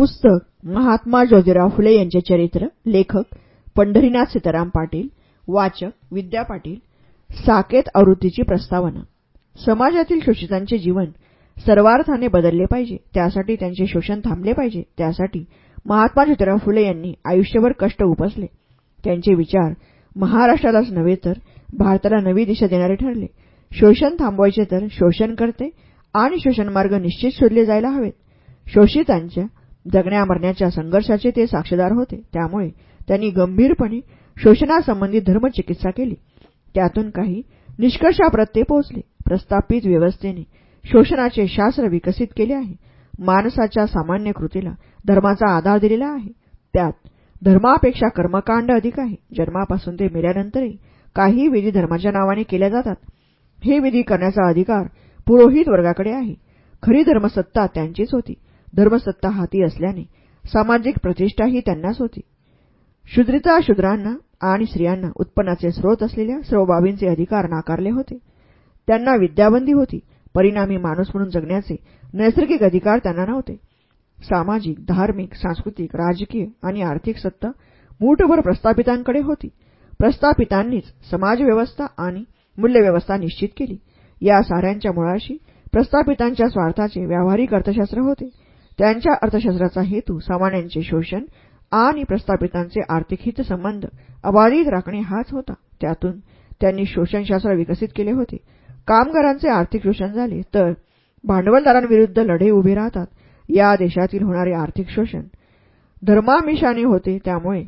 पुस्तक महात्मा ज्योतिराव फुले यांचे चरित्र लेखक पंढरीनाथ सीताराम पाटील वाचक विद्या पाटील साकेत आवृत्तीची प्रस्तावना. समाजातील शोषितांचे जीवन सर्वार्थाने बदलले पाहिजे त्यासाठी त्यांचे शोषण थांबले पाहिजे त्यासाठी महात्मा ज्योतिराव फुले यांनी आयुष्यभर कष्ट उपसले. त्यांचे विचार महाराष्ट्रालाच नव्हे तर भारताला नवी दिशा देणारे ठरले. शोषण थांबवायचे तर शोषण करते आणि शोषणमार्ग निश्चित शोधले जायला हवेत. शोषितांच्या जगण्या मरण्याच्या संघर्षाचे ते साक्षीदार होते. त्यामुळे त्यांनी गंभीरपणे शोषणासंबंधी धर्मचिकित्सा केली. त्यातून काही निष्कर्षाप्रत ते पोहोचले. प्रस्थापित व्यवस्थेने शोषणाचे शास्त्र विकसित केले आहे. माणसाच्या सामान्य कृतीला धर्माचा आधार दिलेला आहे. त्यात धर्मापेक्षा कर्मकांड अधिक आहे. जन्मापासून ते मेल्यानंतरही काही विधी धर्माच्या नावाने केल्या जातात. हे विधी करण्याचा अधिकार पुरोहित वर्गाकडे आहे. खरी धर्मसत्ता त्यांचीच होती. धर्मसत्ता हाती असल्याने सामाजिक प्रतिष्ठाही त्यांनाच होती. शूद्रिता शूद्रांना आणि स्त्रियांना उत्पन्नाचे स्रोत असलेल्या सर्व बाबींचे अधिकार नाकारले होते. त्यांना विद्याबंदी होती. परिणामी माणूस म्हणून जगण्याचे नैसर्गिक अधिकार त्यांना नव्हते. सामाजिक धार्मिक सांस्कृतिक राजकीय आणि आर्थिक सत्ता मूठभर प्रस्थापितांकडे होती. प्रस्थापितांनीच समाजव्यवस्था आणि मूल्यव्यवस्था निश्चित केली. या साऱ्यांच्या मुळाशी प्रस्थापितांच्या स्वार्थाचे व्यावहारिक अर्थशास्त्र होते. त्यांच्या अर्थशास्त्राचा हेतू सामान्यांचे शोषण आणि प्रस्थापितांचे आर्थिक हितसंबंध अबाधित राखणे हाच होता. त्यातून त्यांनी शोषणशास्त्र विकसित केले होते. कामगारांचे आर्थिक शोषण झाले तर भांडवलदारांविरुद्ध लढे उभे राहतात. या देशातील होणारे आर्थिक शोषण धर्मामिषाने होते. त्यामुळे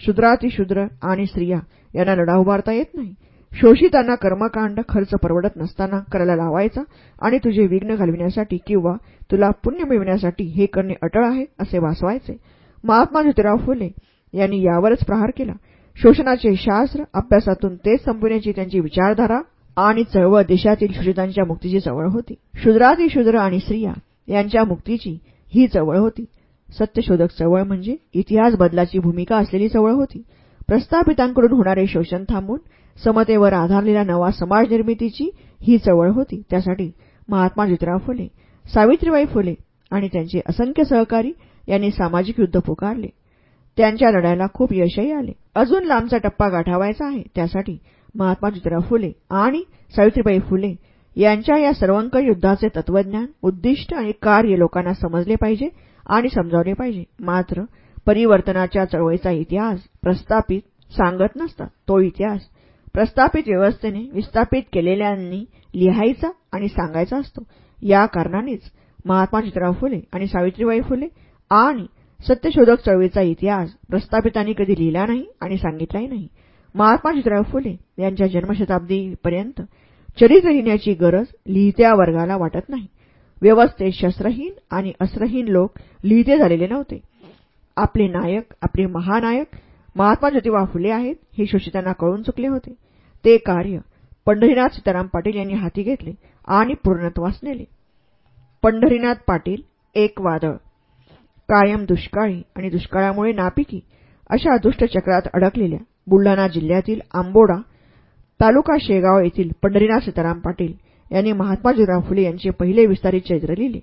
शूद्रातिशूद्र आणि स्त्रिया यांना लढा उभारता येत नाही. शोषितांना कर्मकांड खर्च परवडत नसताना करायला लावायचा आणि तुझे विघ्न घालविण्यासाठी किंवा तुला पुण्य मिळविण्यासाठी हे करणे अटळ आहे असे वाचवायचे. महात्मा ज्योतिराव फुले यांनी यावरच प्रहार केला. शोषणाचे शास्त्र अभ्यासातून तेच संपवण्याची त्यांची विचारधारा आणि चळवळ देशातील शोषितांच्या मुक्तीची चळवळ होती. शूद्रातिशूद्र आणि स्त्रिया यांच्या मुक्तीची ही चळवळ होती. सत्यशोधक चळवळ म्हणजे इतिहास बदलाची भूमिका असलेली चळवळ होती. प्रस्थापितांकडून होणारे शोषण थांबून समतेवर आधारलेल्या नवा समाज निर्मितीची ही चळवळ होती. त्यासाठी महात्मा ज्योतिराव फुले सावित्रीबाई फुले आणि त्यांचे असंख्य सहकारी यांनी सामाजिक युद्ध पुकारले. त्यांच्या लढ्याला खूप यशही आले. अजून लांबचा टप्पा गाठावायचा आहे. त्यासाठी महात्मा ज्योतिराव फुले आणि सावित्रीबाई फुले यांच्या या सर्वंकष युद्धाचे तत्वज्ञान उद्दिष्ट आणि कार्य लोकांना समजले पाहिजे आणि समजावले पाहिजे. मात्र परिवर्तनाच्या चळवळीचा इतिहास प्रस्थापित सांगत नसतात तो इतिहास प्रस्थापित व्यवस्थेने विस्थापित केलेल्यांनी लिहायचा आणि सांगायचा असतो. या कारणानेच महात्मा ज्योतिराव फुले आणि सावित्रीबाई फुले आणि सत्यशोधक चळवळीचा इतिहास प्रस्थापितांनी कधी लिहिला नाही आणि सांगितलाही नाही. महात्मा ज्योतिराव फुले यांच्या जन्मशताब्दीपर्यंत चरित्र लिहिण्याची गरज लिहित्या वर्गाला वाटत नाही. व्यवस्थेत शस्त्रहीन आणि अस्त्रहीन लोक लिहिते झालेले नव्हते. आपले नायक आपले महानायक महात्मा ज्योतिबा फुले आहेत हे शोषितांना कळून चुकले होते. ते कार्य पंढरीनाथ सीताराम पाटील यांनी हाती घेतले आणि पूर्णत्वास नेले. पंढरीनाथ पाटील एक वादळ. कायम दुष्काळी आणि दुष्काळामुळे नापिकी अशा दुष्टचक्रात अडकलेल्या बुलढाणा जिल्ह्यातील आंबोडा तालुका शेगाव येथील पंढरीनाथ सीताराम पाटील यांनी महात्मा ज्योतिराव फुले यांचे पहिले विस्तारित चैत्र लिहिले.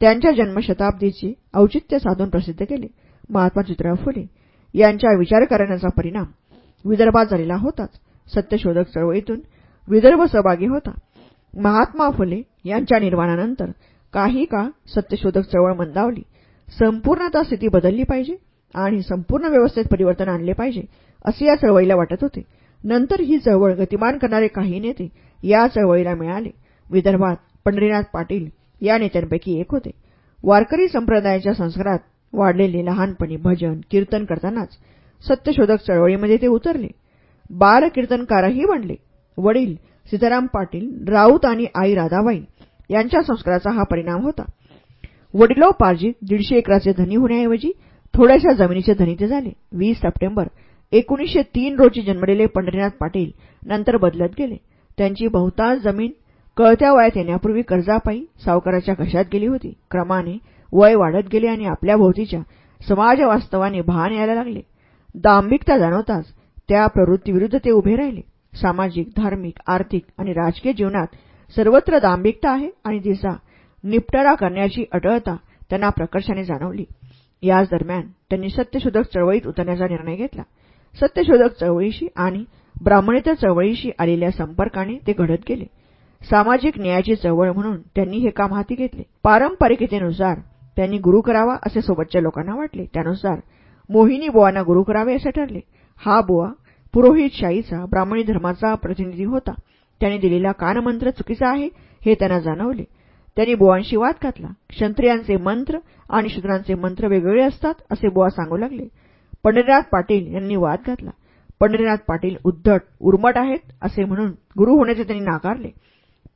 त्यांच्या जन्मशताब्दीचे औचित्य साधून प्रसिद्ध केले. महात्मा ज्योतिराव फुले यांच्या विचार करण्याचा परिणाम विदर्भात झालेला होताच. सत्यशोधक चळवळीतून विदर्भ सहभागी होता. महात्मा फुले यांच्या निर्वाणानंतर काही काळ सत्यशोधक चळवळ मंदावली. संपूर्णता स्थिती बदलली पाहिजे आणि संपूर्ण व्यवस्थेत परिवर्तन आणले पाहिजे असे या चळवळीला वाटत होते. नंतर ही चळवळ गतिमान करणारे काही नेते या चळवळीला मिळाले. विदर्भात पंढरीनाथ पाटील या नेत्यांपैकी एक होते. वारकरी संप्रदायाच्या संस्कारात वाढलेले लहानपणी भजन कीर्तन करतानाच सत्यशोधक चळवळीमध्ये ते उतरले. बालकीर्तनकारही बनले. वडील सीताराम पाटील राऊत आणि आई राधाबाई यांच्या संस्काराचा हा परिणाम होता. वडिलोपार्जित दीडशे एकराचे धनी होण्याऐवजी थोड्याशा जमिनीचे धनी ते झाले. वीस सप्टेंबर एकोणीसशे तीन रोजी जन्मलेले पंढरीनाथ पाटील नंतर बदलत गेले. त्यांची बहुतांश जमीन कळत्या वयात येण्यापूर्वी कर्जापायी सावकाराच्या घशात गेली होती. क्रमाने वय वाढत गेले आणि आपल्या भोवतीच्या समाजवास्तवाने भान यायला लागले. दांभिकता जाणवताच त्या प्रवृत्तीविरुद्ध ते उभे राहिले. सामाजिक धार्मिक आर्थिक आणि राजकीय जीवनात सर्वत्र दांभिकता आहे आणि तिचा निपटारा करण्याची अटळता त्यांना प्रकर्षाने जाणवली. याच दरम्यान त्यांनी सत्यशोधक चळवळीत उतरण्याचा निर्णय घेतला. सत्यशोधक चळवळीशी आणि ब्राह्मणेतर चळवळीशी आलेल्या संपर्काने ते घडत गेले. सामाजिक न्यायाची चळवळ म्हणून त्यांनी हे काम हाती घेतले. पारंपरिकतेनुसार त्यांनी गुरु करावा असे सोबतच्या लोकांना वाटले. त्यानुसार मोहिनी बुवांना गुरु करावे असे ठरले. हा बुवा पुरोहितशाहीचा ब्राह्मणी धर्माचा प्रतिनिधी होता. त्याने दिलेला कानमंत्र चुकीचा आहे हे त्यांना जाणवले. त्यांनी बुवांशी वाद घातला. क्षत्रियांचे मंत्र आणि शूद्रांचे मंत्र वेगवेगळे असतात असे बुवा सांगू लागले. पंढरीनाथ पाटील यांनी वाद घातला. पंढरीनाथ पाटील उद्धट उर्मट आहेत असे म्हणून गुरु होण्याचे त्यांनी नाकारले.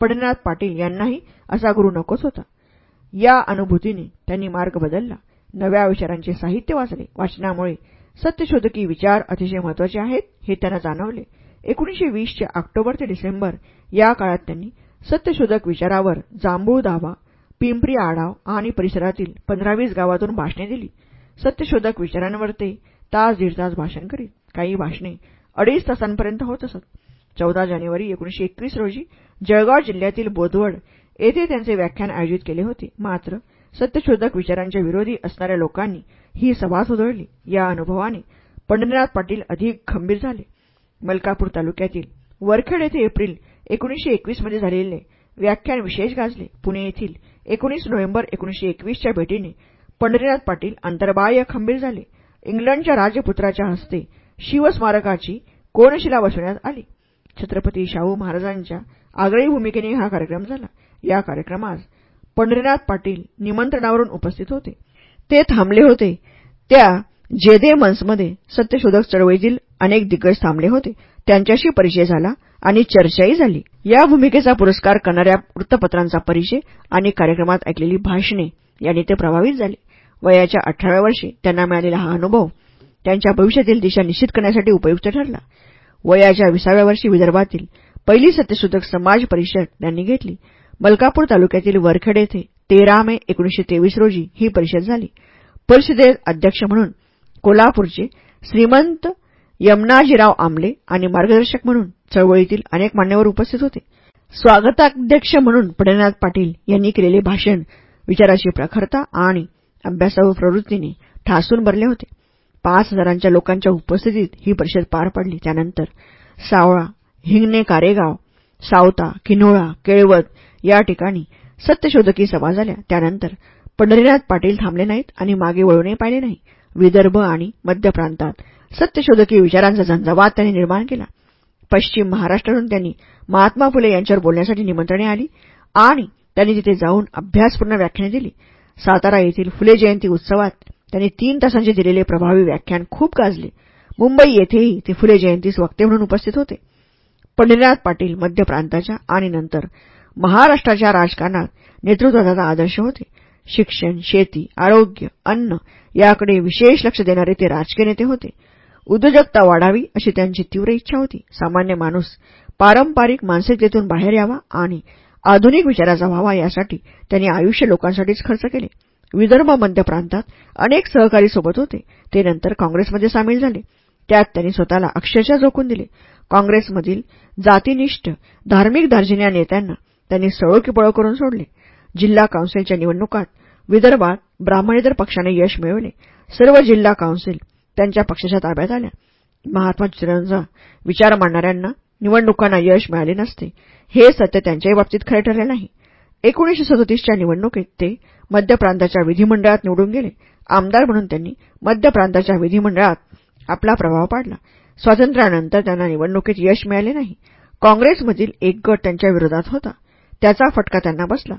पंढरीनाथ पाटील यांनाही असा गुरु नकोच होता. या अनुभूतीने त्यांनी मार्ग बदलला. नव्या विचारांचे साहित्य वाचले. वाचनामुळे सत्यशोधकी विचार अतिशय महत्त्वाचे आहेत हे त्यांना जाणवले. एकोणीशे वीसच्या ऑक्टोबर ते डिसेंबर या काळात त्यांनी सत्यशोधक विचारावर जांभूळ दावा पिंपरी आडाव आणि परिसरातील पंधरावीस गावातून भाषणे दिली. सत्यशोधक विचारांवर ते तास दीड तास भाषण करीत. काही भाषणे अडीच तासांपर्यंत होत असत. चौदा जानेवारी एकोणीशे एकवीस रोजी जळगाव जिल्ह्यातील बोदवड येथे त्यांचे व्याख्यान आयोजित केले होते. मात्र सत्यशोधक विचारांच्या विरोधी असणाऱ्या लोकांनी ही सभा सुधळली या अनुभवाने पंढरीनाथ पाटील अधिक खंबीर झाले. मलकापूर तालुक्यातील वरखेड येथे एप्रिल एकोणीशे एकवीसमध्ये झालेले व्याख्यान विशेष गाजले. पुणे येथील एकोणीस नोव्हेंबर एकोणीशे एकवीसच्या भेटीने पंढरीनाथ पाटील अंतर्बाह्य खंबीर झाले. इंग्लंडच्या राजपुत्राच्या हस्ते शिवस्मारकाची कोनशिला बसवण्यात आली. छत्रपती शाहू महाराजांच्या आग्रही भूमिकेने हा कार्यक्रम झाला. या कार्यक्रमास पंढरीनाथ पाटील निमंत्रणावरून उपस्थित होते. ते थांबले होते. त्या जेदे मंसमध्ये सत्यशोधक चळवळीतील अनेक दिग्गज थांबले होते. त्यांच्याशी परिचय झाला आणि चर्चाही झाली. या भूमिकेचा पुरस्कार करणाऱ्या वृत्तपत्रांचा परिचय आणि कार्यक्रमात ऐकलेली भाषणे यांनी ते प्रभावित झाले. वयाच्या अठराव्या वर्षी त्यांना मिळालेला हा अनुभव त्यांच्या भविष्यातील दिशा निश्चित करण्यासाठी उपयुक्त ठरला. वयाच्या विसाव्या वर्षी विदर्भातील पहिली सत्यशोधक समाज परिषद त्यांनी घेतली. मलकापूर तालुक्यातील वरखेड येथे तेरा मे एकोणीशे तेवीस रोजी ही परिषद झाली. परिषदेत अध्यक्ष म्हणून कोल्हापूरचे श्रीमंत यमनाजीराव आमले आणि मार्गदर्शक म्हणून चळवळीतील अनेक मान्यवर उपस्थित होते. स्वागताध्यक्ष म्हणून पंढरीनाथ पाटील यांनी केलेले भाषण विचाराची प्रखरता आणि अभ्यासावर प्रवृत्तीने ठासून भरले होते. पाच हजारांच्या लोकांच्या उपस्थितीत ही परिषद पार पडली. त्यानंतर सावळा हिंगणे कारेगाव सावता किन्होळा केळवत या ठिकाणी सत्यशोधकी सभा झाल्या. त्यानंतर पंढरीनाथ पाटील थांबले नाहीत आणि मागे वळूनही पाहिले नाही. विदर्भ आणि मध्य प्रांतात सत्यशोधकी विचारांचा झंझावात त्यांनी निर्माण केला. पश्चिम महाराष्ट्रातून त्यांनी महात्मा फुले यांच्यावर बोलण्यासाठी निमंत्रणे आली आणि त्यांनी तिथे जाऊन अभ्यासपूर्ण व्याख्याने दिली. सातारा येथील फुले जयंती उत्सवात त्यांनी तीन तासांचे दिलेले प्रभावी व्याख्यान खूप गाजले. मुंबई येथेही ते फुले जयंतीस वक्ते म्हणून उपस्थित होते. पंढरीनाथ पाटील मध्य प्रांताच्या आणि नंतर महाराष्ट्राच्या राजकारणात नेतृत्वाचा आदर्श होते. शिक्षण शेती आरोग्य अन्न याकडे विशेष लक्ष देणारे ते राजकीय नेते होते. उद्योजकता वाढावी अशी त्यांची तीव्र इच्छा होती. सामान्य माणूस पारंपरिक मानसिकतेतून बाहेर यावा आणि आधुनिक विचाराचा व्हावा यासाठी त्यांनी आयुष्य लोकांसाठीच खर्च केले. विदर्भ मध्य प्रांतात अनेक सहकारी सोबत होते. ते नंतर काँग्रेसमध्ये सामील झाले. त्यात त्यांनी स्वतःला अक्षरशः झोकून दिले. काँग्रेसमधील जातीनिष्ठ धार्मिक दार्जिन्या नेत्यांना त्यांनी सळोकीपळो करून सोडले. जिल्हा काउन्सिलच्या निवडणुकात विदर्भात ब्राह्मणेतर पक्षाने यश मिळवले. सर्व जिल्हा काउन्सिल त्यांच्या पक्षाच्या ताब्यात आल्या. महात्मा ज्योतिरावांचा विचार मांडणाऱ्यांना निवडणुकांना यश मिळाले नसते. हे सत्य त्यांच्याही बाबतीत खरे ठरले नाही. एकोणीशे सदोतीसच्या निवडणुकीत ते मध्य प्रांताच्या विधिमंडळात निवडून गेले. आमदार म्हणून त्यांनी मध्य प्रांताच्या विधिमंडळात आपला प्रभाव पाडला. स्वातंत्र्यानंतर त्यांना निवडणुकीत यश मिळाले नाही. काँग्रेसमधील एक गट त्यांच्या विरोधात होता. त्याचा फटका त्यांना बसला.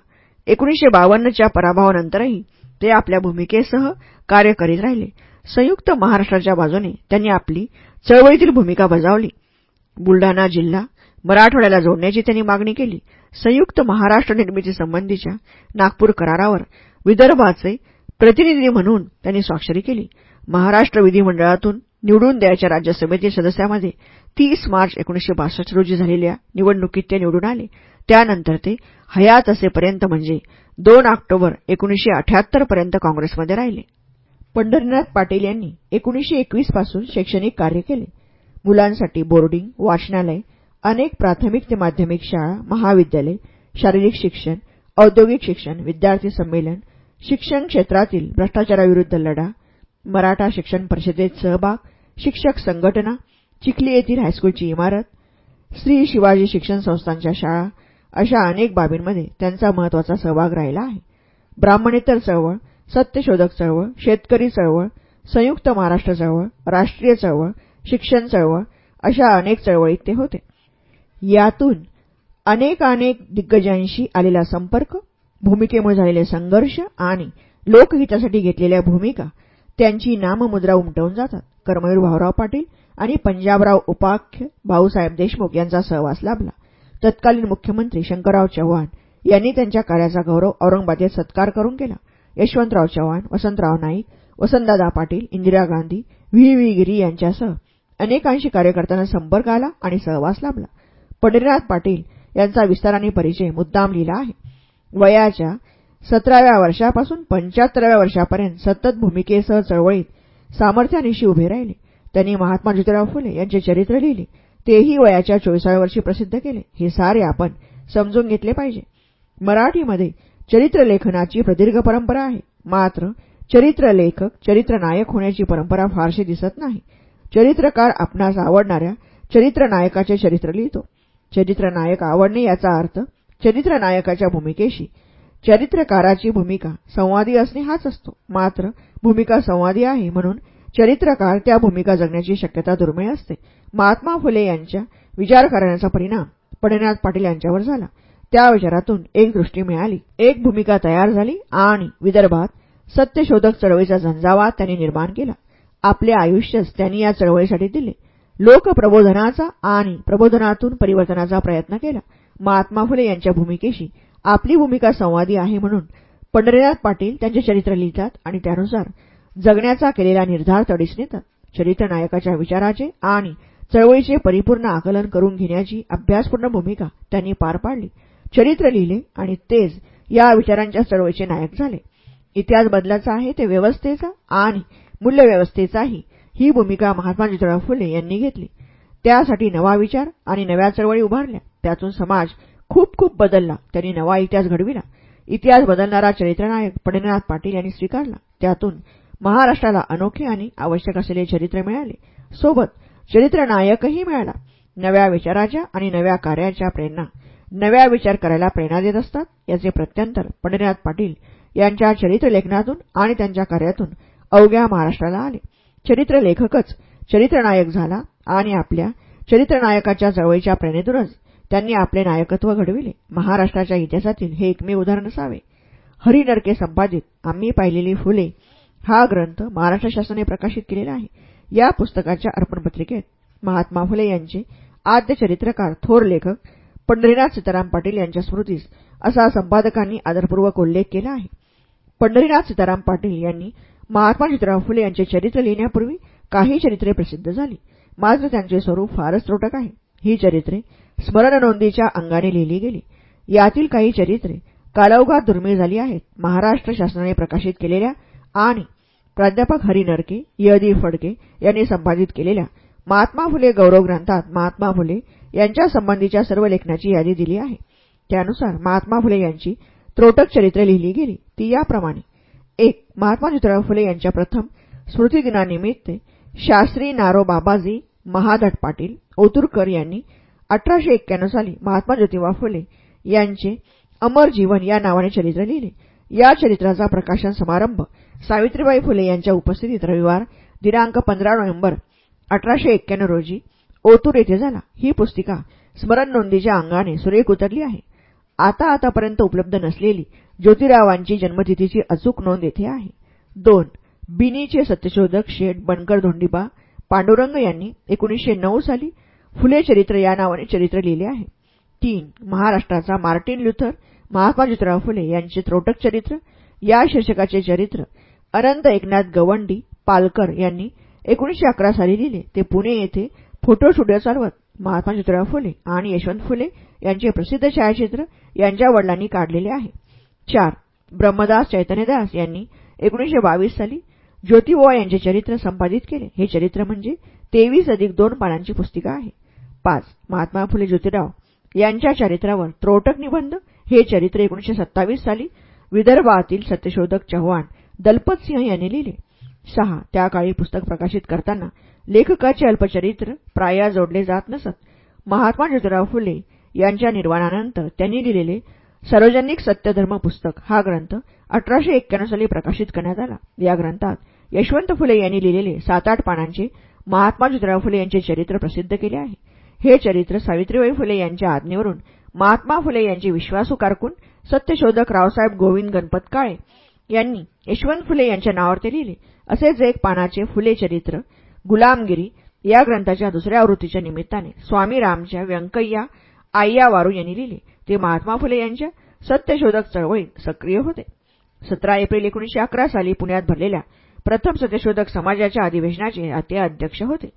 एकोणीशे बावन्नच्या पराभवानंतरही ते आपल्या भूमिकेसह कार्य करीत राहिले. संयुक्त महाराष्ट्राच्या बाजूने त्यांनी आपली चळवळीतील भूमिका बजावली. बुलढाणा जिल्हा मराठवाड्याला जोडण्याची त्यांनी मागणी केली. संयुक्त महाराष्ट्र निर्मितीसंबंधीच्या नागपूर करारावर विदर्भाचे प्रतिनिधी म्हणून त्यांनी स्वाक्षरी केली. महाराष्ट्र विधिमंडळातून निवडून द्यायच्या राज्यसभेतील सदस्यामध्ये तीस मार्च एकोणीसशे बासष्ट रोजी झालेल्या निवडणुकीत ते निवडून आले. त्यानंतर ते हयात असेपर्यंत म्हणजे दोन ऑक्टोबर एकोणीशे अठ्याहत्तरपर्यंत काँग्रेसमध्ये राहिले. पंढरीनाथ पाटील यांनी एकोणीशे एकवीसपासून शैक्षणिक कार्य केले. मुलांसाठी बोर्डिंग वाचनालय अनेक प्राथमिक ते माध्यमिक शाळा महाविद्यालय शारीरिक शिक्षण औद्योगिक शिक्षण विद्यार्थी संमेलन शिक्षण क्षेत्रातील भ्रष्टाचाराविरुद्ध लढा मराठा शिक्षण परिषदेत सहभाग शिक्षक संघटना चिखली येथील हायस्कूलची इमारत श्री शिवाजी शिक्षण संस्थांच्या शाळा अशा अनेक बाबींमध्ये त्यांचा महत्त्वाचा सहभाग राहिला आहे. ब्राह्मणेतर चळवळ सत्यशोधक चळवळ शेतकरी चळवळ संयुक्त महाराष्ट्र चळवळ राष्ट्रीय चळवळ शिक्षण चळवळ अशा अनेक चळवळीत ते होते. यातून अनेकानेक दिग्गजांशी आलेला संपर्क भूमिकेमुळे झालेले संघर्ष आणि लोकहितासाठी घेतलेल्या भूमिका त्यांची नाममुद्रा उमटवून जातात. कर्मवीर भाऊराव पाटील आणि पंजाबराव उपाख्य भाऊसाहेब देशमुख यांचा सहवास लाभला. तत्कालीन मुख्यमंत्री शंकरराव चव्हाण यांनी त्यांच्या कार्याचा गौरव औरंगाबादेत सत्कार करून केला. यशवंतराव चव्हाण वसंतराव नाईक वसंतदादा पाटील इंदिरा गांधी व्ही. व्ही. गिरी यांच्यासह अनेकांशी कार्यकर्त्यांना संपर्क आला आणि सहवास लाभला. पंढरीनाथ पाटील यांचा विस्ताराने परिचय मुद्दाम लिहिला आहे. वयाच्या सतराव्या वर्षापासून पंच्याहत्तराव्या वर्षापर्यंत सतत भूमिकेसह चळवळीत सामर्थ्यानिशी उभे राहिले. त्यांनी महात्मा ज्योतिराव फुले यांचे चरित्र लिहिले. तेही वयाच्या चोवीसाव्या वर्षी प्रसिद्ध केले. हे सारे आपण समजून घेतले पाहिजे. मराठीमध्ये चरित्रलेखनाची प्रदीर्घ परंपरा आहे. मात्र चरित्रलेखक चरित्रनायक होण्याची परंपरा फारशी दिसत नाही. चरित्रकार आपणास आवडणाऱ्या चरित्रनायकाचे चरित्र लिहितो. चरित्रनायक आवडणे याचा अर्थ चरित्रनायकाच्या भूमिकेशी. चरित्रकाराची भूमिका संवादी असणे हाच असतो. मात्र भूमिका संवादी आहे म्हणून चरित्रकार त्या भूमिका जगण्याची शक्यता दुर्मिळ असते. महात्मा फुले यांच्या विचार करण्याचा परिणाम पंढरीनाथ पाटील यांच्यावर झाला. त्या विचारातून एक दृष्टी मिळाली. एक भूमिका तयार झाली आणि विदर्भात सत्यशोधक चळवळीचा झंझावात त्यांनी निर्माण केला. आपले आयुष्यच त्यांनी या चळवळीसाठी दिले. लोकप्रबोधनाचा आणि प्रबोधनातून परिवर्तनाचा प्रयत्न केला. महात्मा फुले यांच्या भूमिकेशी आपली भूमिका संवादी आहे म्हणून पंढरीनाथ पाटील त्यांचे चरित्र लिहितात आणि त्यानुसार जगण्याचा केलेला निर्धार तडीसनीत चरित्र चरित्रनायकाच्या विचाराचे आणि चळवळीचे परिपूर्ण आकलन करून घेण्याची अभ्यासपूर्ण भूमिका त्यांनी पार पाडली. चरित्र लिहिले आणि तेच या विचारांच्या चळवळीचे नायक झाले. इतिहास बदलाचा आहे ते व्यवस्थेचा आणि मूल्यव्यवस्थेचाही ही भूमिका महात्मा ज्योतिराव फुले यांनी घेतली. त्यासाठी नवा विचार आणि नव्या चळवळी उभारल्या. त्यातून समाज खूप खूप बदलला. त्यांनी नवा इतिहास घडविला. इतिहास बदलणारा चरित्रनायक पंढरीनाथ पाटील यांनी स्वीकारला. त्यातून महाराष्ट्राला अनोखे आणि आवश्यक असलेले चरित्र मिळाले. सोबत चरित्रनायकही मिळाला. नव्या विचाराच्या आणि नव्या कार्याच्या प्रेरणा. नव्या विचार करायला प्रेरणा देत असतात याचे प्रत्यंतर पंढरीनाथ पाटील यांच्या चरित्रलेखनातून आणि त्यांच्या कार्यातून अवघ्या महाराष्ट्राला आले. चरित्रलेखकच चरित्रनायक झाला आणि आपल्या चरित्रनायकाच्या चळवळीच्या प्रेरणेतूनच त्यांनी आपले नायकत्व घडविले. महाराष्ट्राच्या इतिहासातील हे एकमेव उदाहरण असावे. हरिनरके संपादित आम्ही पाहिलेली फुले हा ग्रंथ महाराष्ट्र शासनाने प्रकाशित केलेला आहे. या पुस्तकाच्या अर्पणपत्रिकेत महात्मा फुले यांचे आद्य चरित्रकार थोर लेखक पंढरीनाथ सीताराम पाटील यांच्या स्मृतीस असा संपादकांनी आदरपूर्वक उल्लेख केला आहे. पंढरीनाथ सीताराम पाटील यांनी महात्मा ज्योतिराव फुले यांचे चरित्र लिहिण्यापूर्वी काही चरित्रे प्रसिद्ध झाली. मात्र त्यांचे स्वरूप फारच त्रोटक आहे. ही चरित्रे स्मरण नोंदीच्या अंगाने लिहिली गेली. यातील काही चरित्रे कालौघात दुर्मिळ झाली आहेत. महाराष्ट्र शासनाने प्रकाशित केलेल्या आणि प्राध्यापक हरी नरके यदी फडके यांनी संपादित केलेल्या महात्मा फुले गौरव ग्रंथात महात्मा फुले यांच्या संबंधीच्या सर्व लेखनाची यादी दिली आहे. त्यानुसार महात्मा फुले यांची त्रोटक चरित्रे लिहिली गेली. ती याप्रमाणे. एक महात्मा ज्योतिराव फुले यांच्या प्रथम स्मृतिदिनानिमित्त शास्त्री नारो बाबाजी महादट पाटील ओतुरकर यांनी अठराशे एक्क्याण्णव साली महात्मा ज्योतिबा फुले यांचे अमर जीवन या नावाने चरित्र लिहिले. या चरित्राचा प्रकाशन समारंभ सावित्रीबाई फुले यांच्या उपस्थितीत रविवार दिनांक पंधरा नोव्हेंबर अठराशे एक्क्याण्णव रोजी ओतूर येथे झाला. ही पुस्तिका स्मरण नोंदीच्या अंगाने सुरेख उतरली आहे. आता आतापर्यंत उपलब्ध नसलेली ज्योतिरावांची जन्मतिथीची अचूक नोंद येथे आहे. दोन बिनीचे सत्यशोधक शेठ बनकर धोंडीबा पांडुरंग यांनी एकोणीसशे नऊ साली फुले चरित्र या नावाने चरित्र लिहिले आहे. तीन महाराष्ट्राचा मार्टिन ल्युथर महात्मा ज्योतिराव फुले यांचे त्रोटक चरित्र या शीर्षकाचे चरित्र अनंत एकनाथ गवंडी पालकर यांनी एकोणीसशे अकरा साली लिहिले. ते पुणे येथे फोटो स्टुडिओ चालवत महात्मा ज्योतिराव फुले आणि यशवंत फुले यांचे प्रसिद्ध छायाचित्र यांच्या वडिलांनी काढलेले आहे. चार ब्रह्मदास चैतन्यदास यांनी एकोणीसशे बावीस साली ज्योतिबा यांचे चरित्र संपादित केले. हे चरित्र म्हणजे तेवीस अधिक दोन पानांची पुस्तिका आहे. पाच महात्मा फुले ज्योतिराव यांच्या चरित्रावर त्रोटक निबंध हे चरित्र एकोणीसशे सत्तावीस साली विदर्भातील सत्यशोधक चव्हाण दलपत सिंह यांनी लिहिले. सहा त्या काळी पुस्तक प्रकाशित करताना लेखकाचे अल्पचरित्र प्राया जोडले जात नसत. महात्मा ज्योतिराव फुले यांच्या निर्वाणानंतर त्यांनी लिहिलेले सार्वजनिक सत्यधर्म पुस्तक हा ग्रंथ अठराशे एक्क्याण्णव साली प्रकाशित करण्यात आला. या ग्रंथात यशवंत फुले यांनी लिहिलेले सात आठ पानांचे महात्मा ज्योतिराव फुले यांचे चरित्र प्रसिद्ध केले आहे. हे चरित्र सावित्रीबाई फुले यांच्या आज्ञेवरून महात्मा फुले यांची विश्वासू कारकून सत्यशोधक रावसाहेब गोविंद गणपत काळे यांनी यशवंत फुले यांच्या नावावर ते लिहिले. असेच एक पानाचे फुले चरित्र गुलामगिरी या ग्रंथाच्या दुसऱ्या आवृत्तीच्या निमित्ताने स्वामी रामच्या व्यंकय्या आय्या वारू यांनी लिहिले. ते महात्मा फुले यांच्या सत्यशोधक चळवळीत सक्रिय होते. सतरा एप्रिल एकोणीशे अकरा साली पुण्यात भरलेल्या प्रथम सत्यशोधक समाजाच्या अधिवेशनाचे ते अध्यक्ष होते.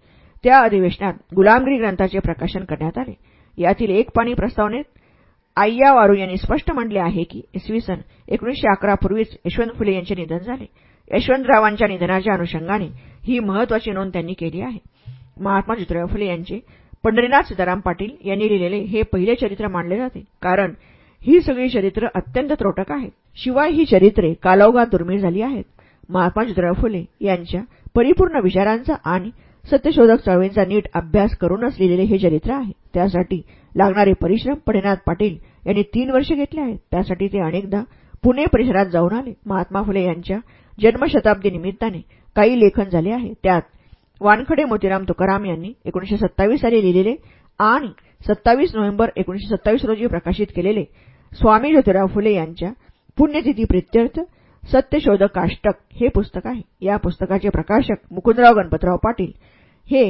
त्या अधिवेशनात गुलामगिरी ग्रंथाचे प्रकाशन करण्यात आले. यातील एक पाणी प्रस्तावनेत आय्या वारू यांनी स्पष्ट म्हटले आहे की इसवी सन एकोणीशे अकरा पूर्वीच यशवंत फुले यांचे निधन झाले. यशवंतरावांच्या निधनाच्या अनुषंगाने ही महत्वाची नोंद त्यांनी केली आहे. महात्मा ज्योतिराव फुले यांचे पंढरीनाथ सीताराम पाटील यांनी लिहिलेले हे पहिले चरित्र मानले जाते. कारण ही सगळी चरित्र अत्यंत त्रोटक आहेत शिवाय ही चरित्रे कालौघात दुर्मिळ झाली आहेत. महात्मा ज्योतिराव फुले यांच्या परिपूर्ण विचारांचा आणि सत्यशोधक चळवळींचा नीट अभ्यास करूनच लिहिलेले हे चरित्र आहे. त्यासाठी लागणारे परिश्रम पंढरीनाथ पाटील यांनी तीन वर्ष घेतले आहेत. त्यासाठी ते अनेकदा पुणे परिसरात जाऊन आले. महात्मा फुले यांच्या जन्मशताब्दी निमित्ताने काही लेखन झाले आहे. त्यात वानखडे मोतीराम तुकाराम यांनी एकोणीशे सत्तावीस साली लिहिलेले आणि सत्तावीस नोव्हेंबर एकोणीशे सत्तावीस रोजी प्रकाशित केलेले स्वामी ज्योतिराव फुले यांच्या पुण्यतिथी प्रित्यर्थ सत्यशोधक काष्टक हे पुस्तक आहे. या पुस्तकाचे प्रकाशक मुकुंदराव गणपतराव पाटील हे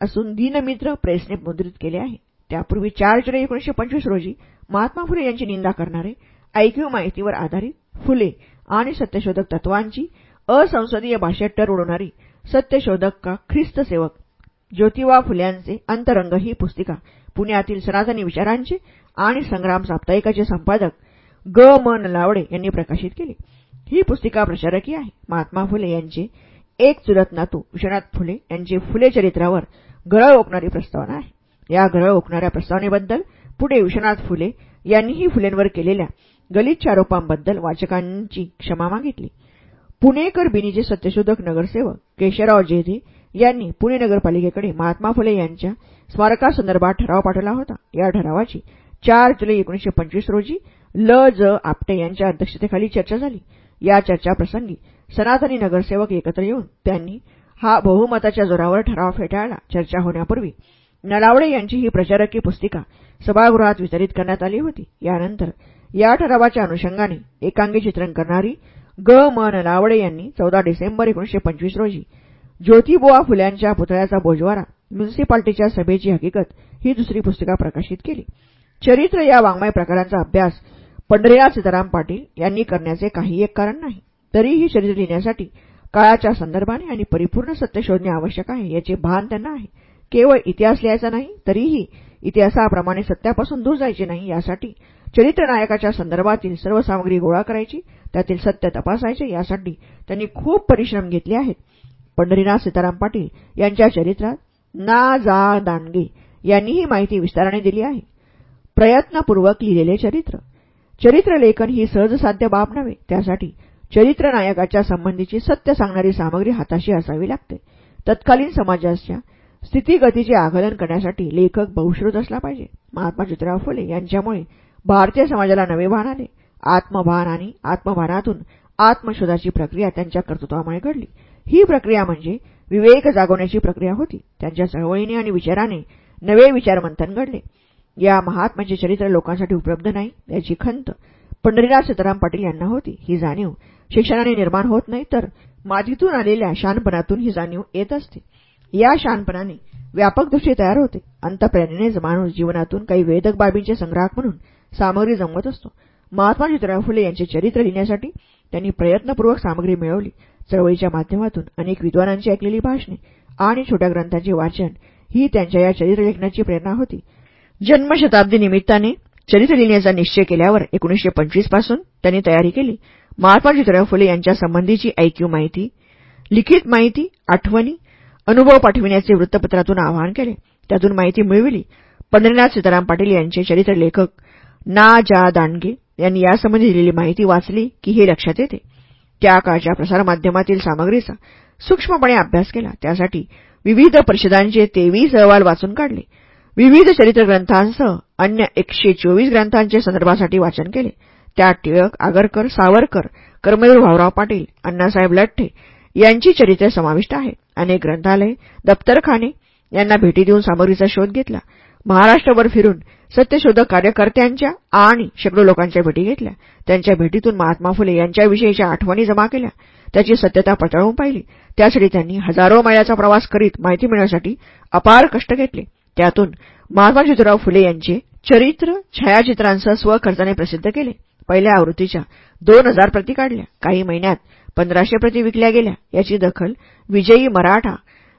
असून दीनमित्र प्रेसने मुद्रित केले आहे. त्यापूर्वी चार जुलै एकोणीशे पंचवीस रोजी महात्मा फुले यांची निंदा करणारे ऐकीव माहितीवर आधारित फुले आणि सत्यशोधक तत्वांची असंसदीय भाषेत टर उडवणारी सत्यशोधक का ख्रिस्त सेवक ज्योतिबा फुल्यांचे अंतरंग ही पुस्तिका पुण्यातील सनातनी विचारांचे आणि संग्राम साप्ताहिकाचे संपादक ग. म लावडे यांनी प्रकाशित केली. ही पुस्तिका प्रचारकी आहे. महात्मा फुले यांचे एक चुलत नातू विश्वनाथ फुले यांचे फुले चरित्रावर गळळ ओकणारी प्रस्तावना आहे. या गळळ ओकणाऱ्या प्रस्तावनेबद्दल पुढे विश्वनाथ फुले यांनीही फुलेंवर केलेल्या गलिच्छ आरोपांबद्दल वाचकांची क्षमा मागितली. पुणेकर बिनीचे सत्यशोधक नगरसेवक केशवराव जेधे यांनी पुणे नगरपालिकेकडे महात्मा फुले यांच्या स्मारकासंदर्भात ठराव पाठवला होता. या ठरावाची चार जुलै एकोणीशे पंचवीस रोजी ल. ज. आपटे यांच्या अध्यक्षतेखाली चर्चा झाली. या चर्चाप्रसंगी सनातनी नगरसेवक एकत्र येऊन त्यांनी हा बहुमताच्या जोरावर ठराव फेटाळला. चर्चा होण्यापूर्वी नलावडे यांची ही प्रचारकी पुस्तिका सभागृहात वितरित करण्यात आली होती. यानंतर या ठरावाच्या अनुषंगाने एकांगी चित्रण करणारी ग. म. नलावडे यांनी चौदा डिसेंबर एकोणीशे पंचवीस रोजी ज्योतिबुवा फुल्यांच्या पुतळ्याचा बोजवारा म्युनिसिपाल्टीच्या सभेची हकीकत ही दुसरी पुस्तिका प्रकाशित केली. चरित्र या वाङ्मय प्रकारांचा अभ्यास पंढरीनाथ सीताराम पाटील यांनी करण्याचे काही एक कारण नाही. तरीही चरित्र लिहिण्यासाठी काळाच्या संदर्भाने आणि परिपूर्ण सत्य शोधणे आवश्यक आहे याचे भान त्यांना आहे. केवळ इतिहास लिहायचा नाही तरीही इतिहासाप्रमाणे सत्यापासून दूर जायचे नाही यासाठी चरित्र नायकाच्या संदर्भातील सर्व सामग्री गोळा करायची त्यातील सत्य तपासायचे यासाठी त्यांनी खूप परिश्रम घेतले आहेत. पंढरीनाथ सीताराम पाटील यांच्या चरित्रात ना जा दांडगे यांनी ही माहिती विस्ताराने दिली आहे. प्रयत्नपूर्वक लिहिलेले चरित्र. चरित्रलेखन ही सहजसाध्य बाब नव्हे त्यासाठी चरित्रनायकाच्या संबंधीची सत्य सांगणारी सामग्री हाताशी असावी लागते. तत्कालीन समाजाच्या स्थितीगतीचे आकलन करण्यासाठी लेखक बहुश्रुत असला पाहिजे. महात्मा ज्योतिराव फुले यांच्यामुळे भारतीय समाजाला नवे भान आले. आत्मभान आणि आत्मभानातून आत्मशोधाची प्रक्रिया त्यांच्या कर्तृत्वामुळे घडली. ही प्रक्रिया म्हणजे विवेक जागवण्याची प्रक्रिया होती. त्यांच्या चळवळीने आणि विचाराने नवे विचारमंथन घडले. या महात्म्याचे चरित्र लोकांसाठी उपलब्ध नाही याची खंत पंढरीनाथ सीताराम पाटील यांना होती. ही जाणीव शिक्षणाने निर्माण होत नाही तर मातीतून आलेल्या शानपणातून ही जाणीव येत असते. या शानपणाने व्यापक दृष्टी तयार होते. अंतप्रेरणेनेच माणूस जीवनातून काही वेदक बाबींचे संग्राहक म्हणून सामग्री जमवत असतो. महात्मा ज्योतिराव फुले यांचे चरित्र लिहिण्यासाठी त्यांनी प्रयत्नपूर्वक सामग्री मिळवली. चळवळीच्या माध्यमातून अनेक विद्वानांची ऐकलेली भाषणे आणि छोट्या ग्रंथांचे वाचन ही त्यांच्या या चरित्र लेखनाची प्रेरणा होती. जन्मशताब्दी निमित्ताने चरित्र लिहिण्याचा निश्चय केल्यावर एकोणीशे पंचवीसपासून त्यांनी तयारी केली. महात्मा ज्योतिराव फुले यांच्या संबंधीची ऐक्यू माहिती लिखित माहिती आठवणी अनुभव पाठविण्याचे वृत्तपत्रातून आवाहन केले. त्यातून माहिती मिळविली. पंढरीनाथ सीताराम पाटील यांचे चरित्र लेखक ना जा दांडगे यांनी यासंबंधी दिलेली माहिती वाचली की हे लक्षात येते. त्या काळच्या प्रसारमाध्यमातील सामग्रीचा सूक्ष्मपणे अभ्यास केला. त्यासाठी विविध परिषदांचे तेवीस अहवाल वाचून काढले. विविध चरित्र ग्रंथांसह अन्य एकशे चोवीस ग्रंथांचे संदर्भासाठी वाचन केले. त्या टिळक आगरकर सावरकर कर्मवीर भाऊराव पाटील अण्णासाहेब लठ्ठे यांची चरित्रे समाविष्ट आहेत. अनेक ग्रंथालय दप्तरखाने यांना भेटी देऊन सामग्रीचा शोध घेतला. महाराष्ट्रभर फिरून सत्यशोधक कार्यकर्त्यांच्या आणि शेकडो लोकांच्या भेटी घेतल्या. त्यांच्या भेटीतून महात्मा फुले यांच्याविषयीच्या आठवणी जमा केल्या. त्याची सत्यता पडताळून पाहिली. त्यासाठी त्यांनी हजारो मैलाचा प्रवास करीत माहिती मिळण्यासाठी अपार कष्ट घेतले. त्यातून महात्मा ज्योतिराव फुले यांचे चरित्र छायाचित्रांसह स्वखर्चाने प्रसिद्ध केले. पहिल्या आवृत्तीच्या दोन हजार प्रती काढल्या. काही महिन्यात पंधराशे प्रती विकल्या गेल्या. याची दखल विजयी मराठा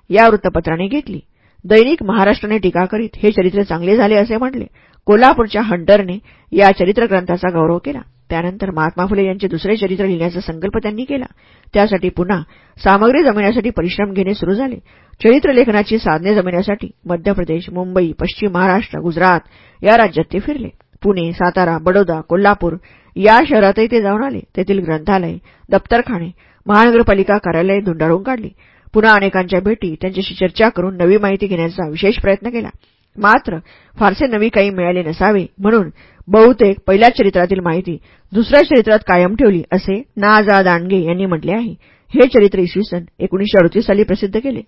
या वृत्तपत्राने घेतली. दैनिक महाराष्ट्राने टीका करीत हे चरित्र चांगले झाले असे म्हटले कोल्हापूरच्या हंटरने या चरित्र ग्रंथाचा गौरव केला. त्यानंतर महात्मा फुले यांचे दुसरे चरित्र लिहिण्याचा संकल्प त्यांनी केला. त्यासाठी पुन्हा सामग्री जमविण्यासाठी परिश्रम घेणे सुरू झाले. चरित्र लेखनाची साधने जमविण्यासाठी मध्य प्रदेश मुंबई पश्चिम महाराष्ट्र गुजरात या राज्यात ते फिरले. पुणे सातारा बडोदा कोल्हापूर या शहरातही ते जाऊन आले. तेथील ग्रंथालय दप्तरखाने महानगरपालिका कार्यालय धुंडाळून काढली. पुन्हा अनेकांच्या भेटी त्यांच्याशी चर्चा करून नवी माहिती घेण्याचा विशेष प्रयत्न केला. मात्र फारसे नवी काही मिळाले नसावे म्हणून बहुतेक पहिल्या चरित्रातील माहिती दुसऱ्या चरित्रात कायम ठेवली असे ना जा दांडगे यांनी म्हटले आहे. हे चरित्र इसवी सन एकोणीशे अडतीस साली प्रसिद्ध केले.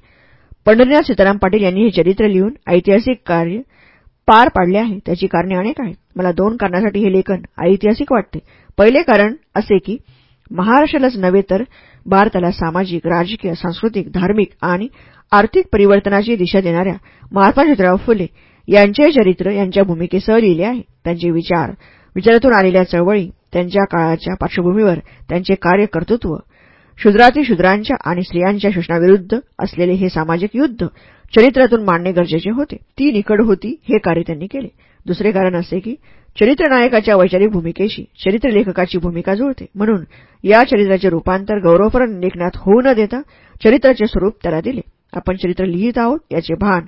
पंढरीनाथ सीताराम पाटील यांनी हे चरित्र लिहून ऐतिहासिक कार्य पार पाडले आहे त्याची कारणे अनेक आहेत. मला दोन कारणासाठी हे लेखन ऐतिहासिक वाटते. पहिले कारण असे की महाराष्ट्रालाच नव्हे तर भारताला सामाजिक राजकीय सांस्कृतिक धार्मिक आणि आर्थिक परिवर्तनाची दिशा देणाऱ्या महात्मा ज्योतिराव फुले यांचे चरित्र यांच्या भूमिकेसह लिहिले आहे. त्यांचे विचार विचारातून आलेल्या चळवळी त्यांच्या काळाच्या पार्श्वभूमीवर त्यांचे कार्यकर्तृत्व शूद्राती शूद्रांच्या आणि स्त्रियांच्या शोषणाविरुद्ध असलेले हे सामाजिक युद्ध चरित्रातून मांडणे गरजेचे होते. ती निकड होती हे कार्य त्यांनी केले. दुसरे कारण असे की चरित्रनायकाच्या वैचारिक भूमिकेशी चरित्रलेखकाची भूमिका जुळते. म्हणून या चरित्राचे रूपांतर गौरवपर लेखनात होऊ न देता चरित्राचे स्वरूप त्याला दिले. आपण चरित्र लिहित आहोत याचे भान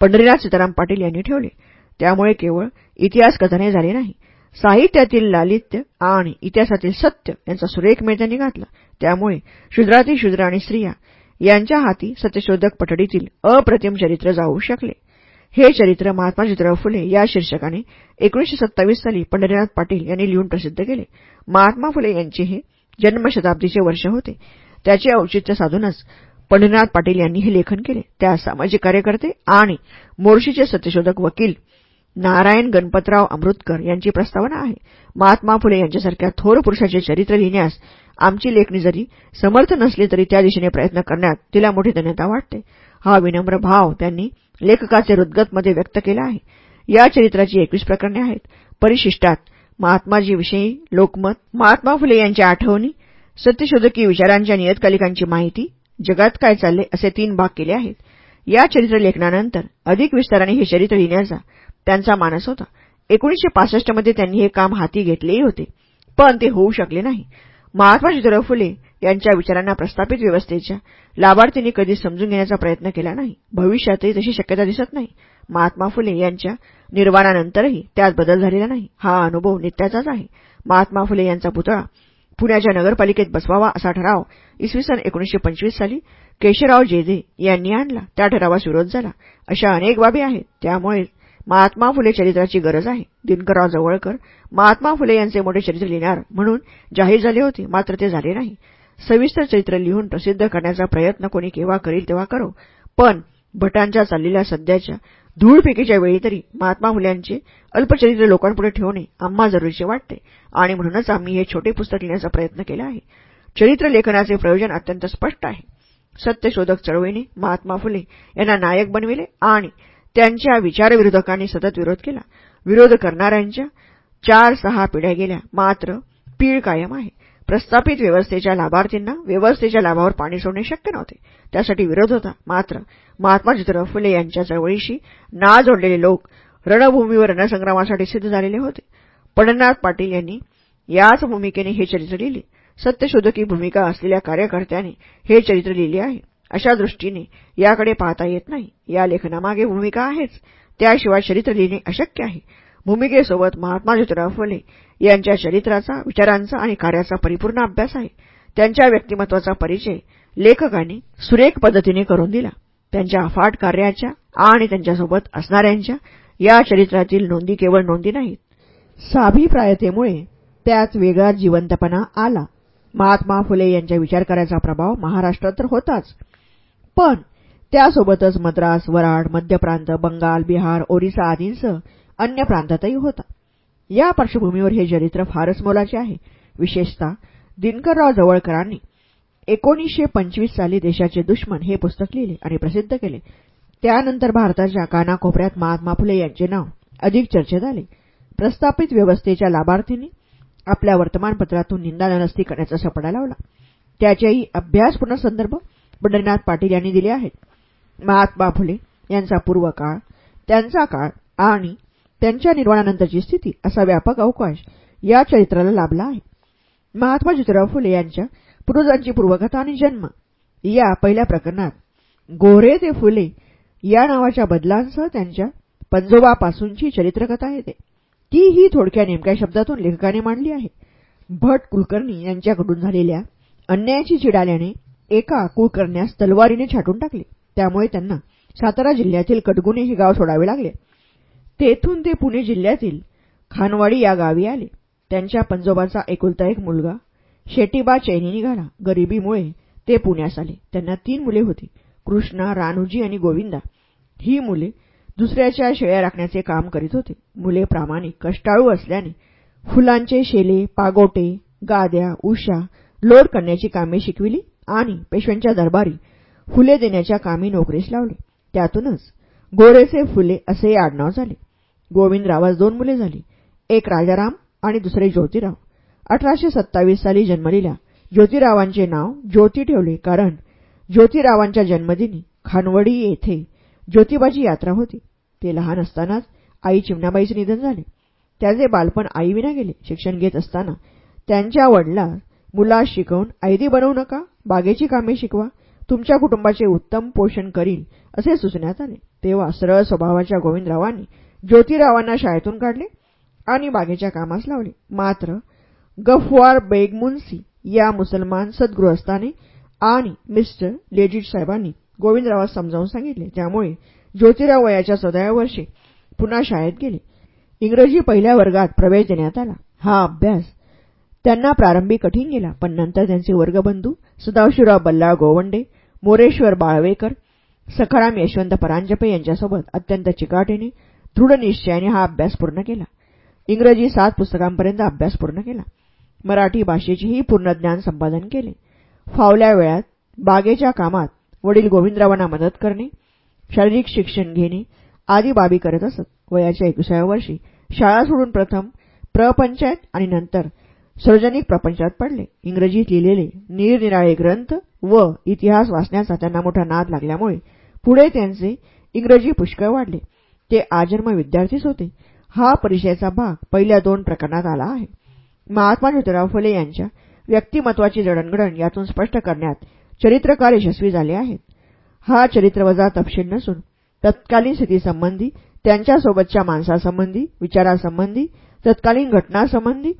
पंढरीनाथ सीताराम पाटील यांनी ठेवले. त्यामुळे केवळ इतिहास कथने झाले नाही. साहित्यातील लालित्य आणि इतिहासातील सत्य यांचा सुरेख मेळ त्यांनी घातला. त्यामुळे शूद्राती शूद्र आणि स्त्रिया यांच्या हाती सत्यशोधक पठडीतील अप्रतिम चरित्र जाऊ शकले. हे चरित्र महात्मा ज्योतिराव फुले या शीर्षकाने एकोणीशे सत्तावीस साली पंढरीनाथ पाटील यांनी लिहून प्रसिद्ध केले. महात्मा फुले यांचे हे जन्मशताब्दीचे वर्ष होते. त्याचे औचित्य साधूनच पंढरीनाथ पाटील यांनी हे लेखन केले. त्या सामाजिक कार्यकर्ते आणि मोर्शीचे सत्यशोधक वकील नारायण गणपतराव अमृतकर यांची प्रस्तावना आहे. महात्मा फुले यांच्यासारख्या थोर पुरुषाचे चरित्र लिहिण्यास आमची लेखणी जरी समर्थ नसली तरी त्या दिशेने प्रयत्न करण्यात तिला मोठी धन्यता वाटते. हा विनम्र भाव त्यांनी लेखकाचे हृदगतमध्ये व्यक्त केला आहे. या चरित्राची एकवीस प्रकरणे आहेत. परिशिष्टात महात्माजीविषयी लोकमत महात्मा फुले यांच्या आठवणी सत्यशोधकी विचारांच्या नियतकालिकांची माहिती जगात काय चालले असे तीन भाग केले आहेत. या चरित्र लेखनानंतर अधिक विस्ताराने हे चरित्र लिहिण्याचा त्यांचा मानस होता. एकोणीशे पासष्टमध्ये त्यांनी हे काम हाती घेतलेही होते. पण ते होऊ शकले नाही. महात्मा ज्योतिराव फुले यांच्या विचारांना प्रस्थापित व्यवस्थेच्या लाभार्थींनी कधी समजून घेण्याचा प्रयत्न केला नाही. भविष्यातही तशी शक्यता दिसत नाही. महात्मा फुले यांच्या निर्वाणानंतरही त्यात बदल झालेला नाही. हा अनुभव नित्याचाच आहे. महात्मा फुले यांचा पुतळा पुण्याच्या नगरपालिकेत बसवावा असा ठराव इसवी सन एकोणीसशे पंचवीस साली केशवराव जेदे यांनी आणला. त्या ठरावास विरोध झाला. अशा अनेक बाबी आहेत. त्यामुळे महात्मा फुले चरित्राची गरज आहे. दिनकरराव जवळकर महात्मा फुले यांचे मोठे चरित्र लिहिणार म्हणून जाहीर झाले होते. मात्र ते झाले नाही. सविस्तर चरित्र लिहून प्रसिद्ध करण्याचा प्रयत्न कोणी केव्हा करील तेव्हा करो. पण भटांच्या चाललेल्या सध्याच्या धूळफेकीच्या वेळी तरी महात्मा फुल्यांचे अल्पचरित्र लोकांपुढे ठेवणे आम्हा जरुरीचे वाटते. आणि म्हणूनच आम्ही हे छोटे पुस्तक लिहिण्याचा प्रयत्न केला आहे. चरित्र लेखनाचे प्रयोजन अत्यंत स्पष्ट आहे. सत्यशोधक चळवळीने महात्मा फुले यांना नायक बनविले आणि त्यांच्या विचारविरोधकांनी सतत विरोध केला. विरोध करणाऱ्यांच्या चार सहा पिढ्या गेल्या. मात्र पीळ कायम आहे. प्रस्थापित व्यवस्थेच्या लाभार्थींना व्यवस्थेच्या लाभावर पाणी सोडणे शक्य नव्हते. त्यासाठी विरोध होता. मात्र महात्मा ज्योतिराव फुले यांच्या चळवळीशी ना जोडलेले लोक रणभूमीवर रणसंग्रामासाठी सिद्ध झालेले होते. पडनाथ पाटील यांनी याच भूमिकेने हे चरित्र लिहिले. सत्यशोधकी भूमिका असलेल्या कार्यकर्त्याने हे चरित्र लिहिले आहे. अशा दृष्टीने याकडे पाहता येत नाही. या लेखनामागे भूमिका आहेच. त्याशिवाय चरित्र लिहिणे अशक्य आहे. भूमिकेसोबत महात्मा ज्योतिराव फुले यांच्या चरित्राचा विचारांचा आणि कार्याचा परिपूर्ण अभ्यास आहे. त्यांच्या व्यक्तिमत्वाचा परिचय लेखकांनी सुरेख पद्धतीने करून दिला. त्यांच्या अफाट कार्याच्या आणि त्यांच्यासोबत असणाऱ्यांच्या या चरित्रातील नोंदी केवळ नोंदी नाहीत. साभिप्रायतेमुळे त्यात वेगळा जिवंतपणा आला. महात्मा फुले यांच्या विचार करायचा प्रभाव महाराष्ट्रात तर होताच. पण त्यासोबतच मद्रास वराड मध्य प्रांत बंगाल बिहार ओरिसा आदींसह अन्य प्रांतातही होता. या पार्श्वभूमीवर हे चरित्र फारच मोलाचे आहे. विशेषतः दिनकरराव जवळकरांनी एकोणीसशे पंचवीस साली देशाचे दुश्मन हे पुस्तक लिहिले आणि प्रसिद्ध केले. त्यानंतर भारताच्या कानाकोपऱ्यात महात्मा फुले यांचे नाव अधिक चर्चेत आले. प्रस्थापित व्यवस्थेच्या लाभार्थींनी आपल्या वर्तमानपत्रातून निंदा नरस्ती करण्याचा सपडा लावला. त्याचेही अभ्यासपूर्ण संदर्भ पंढरीनाथ पाटील यांनी दिले आहेत. महात्मा फुले यांचा पूर्वकाळ त्यांचा काळ आणि त्यांच्या निर्वाणानंतरची स्थिती असा व्यापक अवकाश या चरित्राला लाभला आहे. महात्मा ज्योतिराव फुले यांच्या पूर्वजांची पूर्वकथा आणि जन्म या पहिल्या प्रकरणात गोरे ते फुले या नावाच्या बदलांसह त्यांच्या पंजोबापासूनची चरित्रकथा येते. ती ही थोडक्या नेमक्या शब्दातून लेखकाने मांडली आहे. भट कुलकर्णी यांच्याकडून झालेल्या अन्यायाची चिडाल्याने एका कुलकर्ण्यास तलवारीने छाटून टाकले. त्यामुळे त्यांना सातारा जिल्ह्यातील कटगुणे हे गाव सोडावे लागले. तेथून ते पुणे जिल्ह्यातील खानवाडी या गावी आले. त्यांच्या पंजोबाचा एकुलता एक मुलगा शेटीबा चैनी निघाला. गरिबीमुळे ते पुण्यास आले. त्यांना तीन मुले होती कृष्णा रानुजी आणि गोविंदा. ही मुले दुसऱ्याच्या शेळ्या राखण्याचे काम करीत होते. मुले प्रामाणिक कष्टाळू असल्याने फुलांचे शेले पागोटे गाद्या उषा लोड करण्याची कामे शिकविली. आणि पेशव्यांच्या दरबारी फुले देण्याच्या कामी नोकरीस लावले. त्यातूनच गोरेसे फुले असे आडनाव झाले. गोविंदरावास दोन मुले झाली. एक राजाराम आणि दुसरे ज्योतिराव. अठराशे सत्तावीस साली जन्मलेल्या ज्योतिरावांचे नाव ज्योती ठेवले कारण ज्योतिरावांच्या जन्मदिनी खानवडी येथे ज्योतिबाची यात्रा होती. ते लहान असतानाच आई चिमणाबाईचे निधन झाले. त्याचे बालपण आईविना गेले. शिक्षण घेत असताना त्यांच्या वडिला मुलास शिकवून ऐदी बनवू नका बागेची कामे शिकवा तुमच्या कुटुंबाचे उत्तम पोषण करील असे सुचण्यात आले. तेव्हा सरळ स्वभावाच्या गोविंदरावांनी ज्योतिरावांना शाळेतून काढले आणि बागेच्या कामास लावले. मात्र गफवार बेगमुन्सी या मुसलमान सद्गृहस्थाने आणि मिस्टर लेजिट साहेबांनी गोविंदरावास समजावून सांगितले. त्यामुळे ज्योतिराव वयाच्या चौदाव्या वर्षी पुन्हा शाळेत गेले. इंग्रजी पहिल्या वर्गात प्रवेश देण्यात आला. हा अभ्यास त्यांना प्रारंभी कठीण गेला पण नंतर त्यांचे वर्गबंधू सदाशिवराव बल्लाळ गोवंडे मोरेश्वर बाळवेकर सखाराम यशवंत परांजपे यांच्यासोबत अत्यंत चिकाटीने दृढ निश्चयाने हा अभ्यास पूर्ण केला. इंग्रजी सात पुस्तकांपर्यंत अभ्यास पूर्ण केला. मराठी भाषेचेही पूर्ण ज्ञान संपादन केले. फावल्या वेळात बागेच्या कामात वडील गोविंदरावांना मदत करणे शारीरिक शिक्षण घेणे आदी बाबी करत असत. वयाच्या एकविसाव्या वर्षी शाळा सोडून प्रथम प्रपंचायत आणि नंतर सार्वजनिक प्रपंचात पडले. इंग्रजीत लिहिलेले निरनिराळे ग्रंथ व इतिहास वाचण्याचा त्यांना मोठा नाद लागल्यामुळे पुढे त्यांचे इंग्रजी पुष्कळ वाढले. ते आजन्म विद्यार्थीच होते. हा परिचयाचा भाग पहिल्या दोन प्रकरणात आला आहे. महात्मा ज्योतिराव फुले यांच्या व्यक्तिमत्वाची जडणघडण यातून स्पष्ट करण्यात चरित्रकार यशस्वी झाले आहेत. हा चरित्रवजा तपशील नसून तत्कालीन स्थितीसंबंधी त्यांच्यासोबतच्या माणसासंबंधी विचारासंबंधी तत्कालीन घटनासंबंधी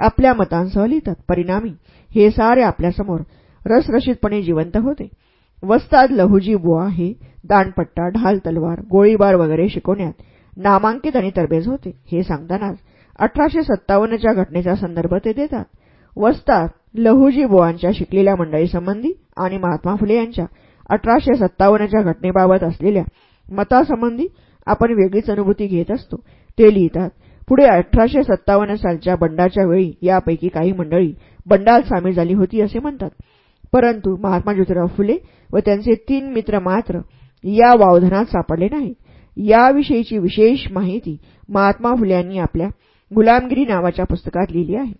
आपल्या मतांसह लिहितात. परिणामी हे सारे आपल्यासमोर रसरशीतपणे जिवंत होते. वस्ताद लहुजी बुवा हे दांडपट्टा ढाल तलवार गोळीबार वगैरे शिकवण्यात नामांकित आणि तरबेज होते. हे सांगतानाच अठराशे सत्तावन्नच्या घटनेचा संदर्भ ते देतात. वस्ताद लहुजी बुवांच्या शिकलेल्या मंडळीसंबंधी आणि महात्मा फुले यांच्या अठराशे सत्तावन्नच्या घटनेबाबत असलेल्या मतासंबंधी आपण वेगळीच अनुभूती घेत असतो. ते लिहितात पुढे अठराशे सत्तावन्न सालच्या बंडाच्या वेळी यापैकी काही मंडळी बंडात सामील झाली होती असे म्हणतात. परंतु महात्मा ज्योतिराव फुले व त्यांचे तीन मित्र मात्र या वावधनात सापडले नाहीत. याविषयीची विशेष माहिती महात्मा फुले यांनी आपल्या गुलामगिरी नावाच्या पुस्तकात लिहिली आहे.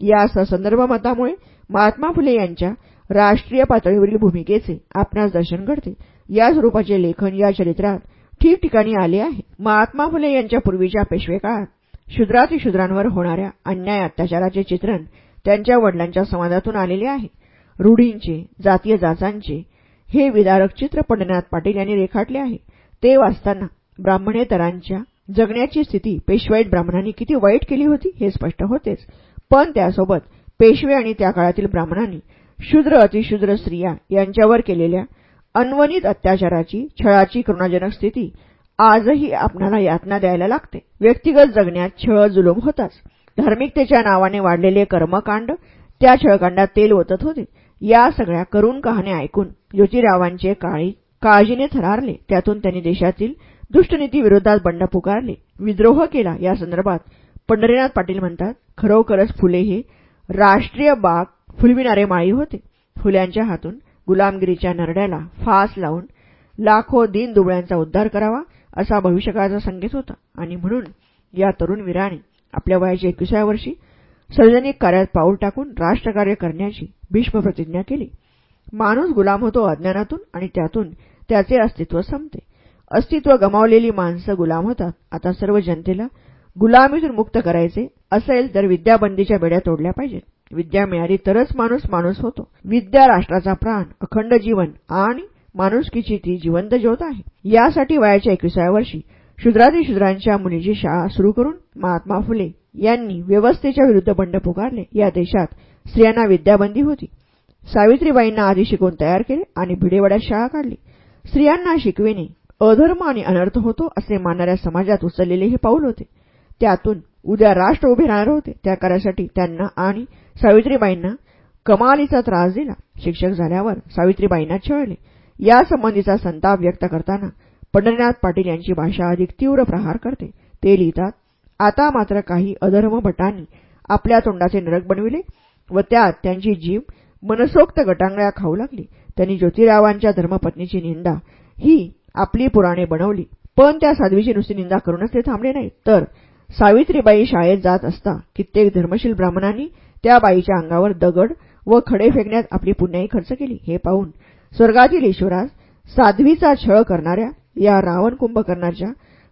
या ससंदर्भ मतामुळे महात्मा फुले यांच्या राष्ट्रीय पातळीवरील भूमिकेचे आपणास दर्शन घडते. या स्वरूपाचे लेखन या चरित्रात ठिकठिकाणी आले आहे. महात्मा फुले यांच्या पूर्वीच्या पेशवेकाळात शुद्रातिशुद्रांवर होणाऱ्या अन्याय अत्याचाराचे चित्रण त्यांच्या वडिलांच्या समाजातून आलेले आहे. रूढींचे जातीय जाचांचे हे विदारक चित्र पंढरीनाथ पाटील यांनी रेखाटले आहे. ते वाचताना ब्राह्मणेतरांच्या जगण्याची स्थिती पेशवाईत ब्राह्मणांनी किती वाईट केली होती हे स्पष्ट होतेच. पण त्यासोबत पेशवे आणि त्या काळातील ब्राह्मणांनी शूद्र अतिशूद्र स्त्रिया यांच्यावर केलेल्या अन्वनित अत्याचाराची छळाची करुणाजनक स्थिती आजही आपणाला यातना द्यायला लागते. व्यक्तिगत जगण्यात छळ जुलूम होताच. धार्मिकतेच्या नावाने वाढलेले कर्मकांड त्या छळकांडात तेल ओतत होते. या सगळ्या करून कहाण्या ऐकून ज्योतिरावांचे काळी काळजीने थरारले. त्यातून त्यांनी देशातील दुष्टनीती विरोधात बंड पुकारले. विद्रोह केला. या संदर्भात पंढरीनाथ पाटील म्हणतात खरोखरच फुले हे राष्ट्रीय बाग फुलविणारे माळी होते. फुल्यांच्या हातून गुलामगिरीच्या नरड्याला फास लावून लाखो दिन दुबळ्यांचा उद्धार करावा. असा भविष्यकाळाचा संकेत होता. आणि म्हणून या तरुण वीराने आपल्या वयाच्या एकविसाव्या वर्षी सार्वजनिक कार्यात पाऊल टाकून राष्ट्रकार्य करण्याची भीष्म प्रतिज्ञा केली. माणूस गुलाम होतो अज्ञानातून आणि त्यातून त्याचे अस्तित्व संपते. अस्तित्व गमावलेली माणसं गुलाम होतात. आता सर्व जनतेला गुलामीतून मुक्त करायचे असेल तर विद्याबंदीच्या बेड्या तोडल्या पाहिजेत. विद्या मिळाली तरच माणूस माणूस होतो. विद्या राष्ट्राचा प्राण अखंड जीवन आणि माणुसकीची ती जिवंत ज्योत आहे. यासाठी वयाच्या एकविसाव्या वर्षी शूद्रांच्या मुलीची शाळा सुरू करून महात्मा फुले यांनी व्यवस्थेच्या विरुद्ध बंड पुकारले. या देशात स्त्रियांना विद्याबंदी होती. सावित्रीबाईंना आधी शिकवून तयार केले आणि भिडेवाड्यात शाळा काढली. स्त्रियांना शिकविणे अधर्म आणि अनर्थ होतो असे मानणाऱ्या समाजात उचललेले हे पाऊल होते. त्यातून उद्या राष्ट्र उभे राहणार होते. त्या कार्यासाठी त्यांना आणि सावित्रीबाईंना कमालीचा त्रास दिला. शिक्षक झाल्यावर सावित्रीबाईंना छळले. यासंबंधीचा संताप व्यक्त करताना पंढरीनाथ पाटील यांची भाषा अधिक तीव्र प्रहार करते. ते लिहितात आता मात्र काही अधर्म भटांनी आपल्या तोंडाचे नरक बनविले व त्यात त्यांची जीव मनसोक्त गटांगळ्या खाऊ लागली. त्यांनी ज्योतिरावांच्या धर्मपत्नीची निंदा ही आपली पुराणे बनवली. पण त्या साध्वीची नुसती निंदा करूनच ते थांबले नाहीत. तर सावित्रीबाई शाळेत जात असता कित्येक धर्मशील ब्राह्मणांनी त्या बाईच्या अंगावर दगड व खडे फेकण्यात आपली पुण्याई खर्च केली. हे पाहून स्वर्गातील ईश्वरास साध्वीचा छळ करणाऱ्या या रावण कुंभकर्णाच्या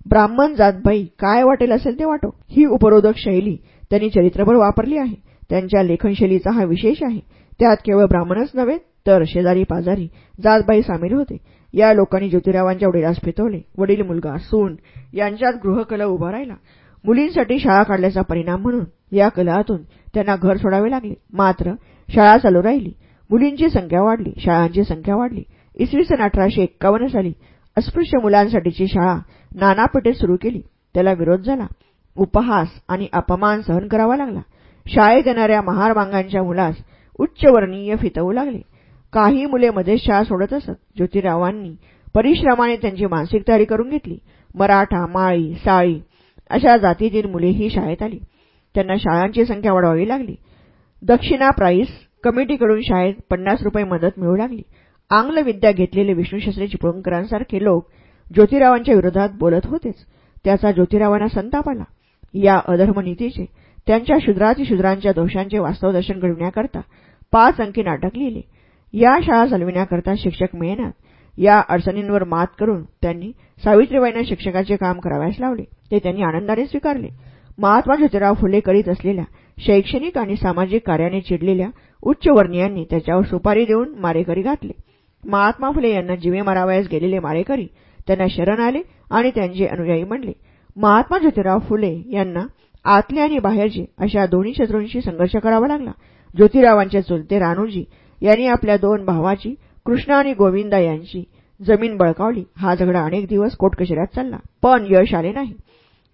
ब्राह्मण जातबाई काय वाटेल असेल ते वाटो. ही उपरोधक शैली त्यांनी चरित्रभर वापरली आहे. त्यांच्या लेखनशैलीचा हा विशेष आहे. त्यात केवळ ब्राह्मणच नव्हे तर शेजारी पाजारी जातबाई सामील होते. या लोकांनी ज्योतिरावांच्या वडिलास फितवले वडील मुलगा सून यांच्यात गृहकल उभा राहिला. मुलींसाठी शाळा काढल्याचा परिणाम म्हणून या कलहातून त्यांना घर सोडावे लागले. मात्र शाळा चालू राहिली. मुलींची संख्या वाढली शाळांची संख्या वाढली. इसवी सन अठराशे एक्कावन्न साली अस्पृश्य मुलांसाठीची शाळा नानापेठेत सुरू केली. त्याला विरोध झाला. उपहास आणि अपमान सहन करावा लागला. शाळेत येणाऱ्या महारमांगांच्या मुलास उच्चवर्णीय फितवू लागले. काही मुले मध्ये शाळा सोडत असत. ज्योतिरावांनी परिश्रमाने त्यांची मानसिक तयारी करून घेतली. मराठा माळी साळी अशा जातीतील मुलेही शाळेत आली. त्यांना शाळांची संख्या वाढवावी लागली. दक्षिणा प्राईस कमिटीकडून शाळेत पन्नास रुपये मदत मिळू लागली. आंग्ल विद्या घेतलेले विष्णूशास्त्री चिपळूणकरांसारखे लोक ज्योतिरावांच्या विरोधात बोलत होतेच. त्याचा ज्योतिरावांना संताप आला. या अधर्मनीतीचे त्यांच्या शूद्रातिशूद्रांच्या दोषांचे वास्तव दर्शन घडविण्याकरता पाच अंकी नाटक लिहिले. या शाळा चालविण्याकरता शिक्षक मिळेनात या अडचणींवर मात करून त्यांनी सावित्रीबाईंना शिक्षकाचे काम करावयास लावले. ते त्यांनी आनंदाने स्वीकारले. महात्मा ज्योतिराव फुले करीत असलेल्या शैक्षणिक आणि सामाजिक कार्याने चिडलेल्या उच्चवर्णीयांनी त्याच्यावर सुपारी देऊन मारेकरी घातले. महात्मा फुले यांना जीवे मारावयास गेलेले मारेकरी त्यांना शरण आले आणि त्यांचे अनुयायी म्हणले महात्मा ज्योतिराव फुले यांना आतले आणि बाहेरचे अशा दोन्ही शत्रूंशी संघर्ष करावा लागला. ज्योतिरावांचे चुलते रानूजी यांनी आपल्या दोन भावाची कृष्णा आणि गोविंदा यांची जमीन बळकावली. हा झगडा अनेक दिवस कोटकचऱ्यात चालला पण यश आले नाही.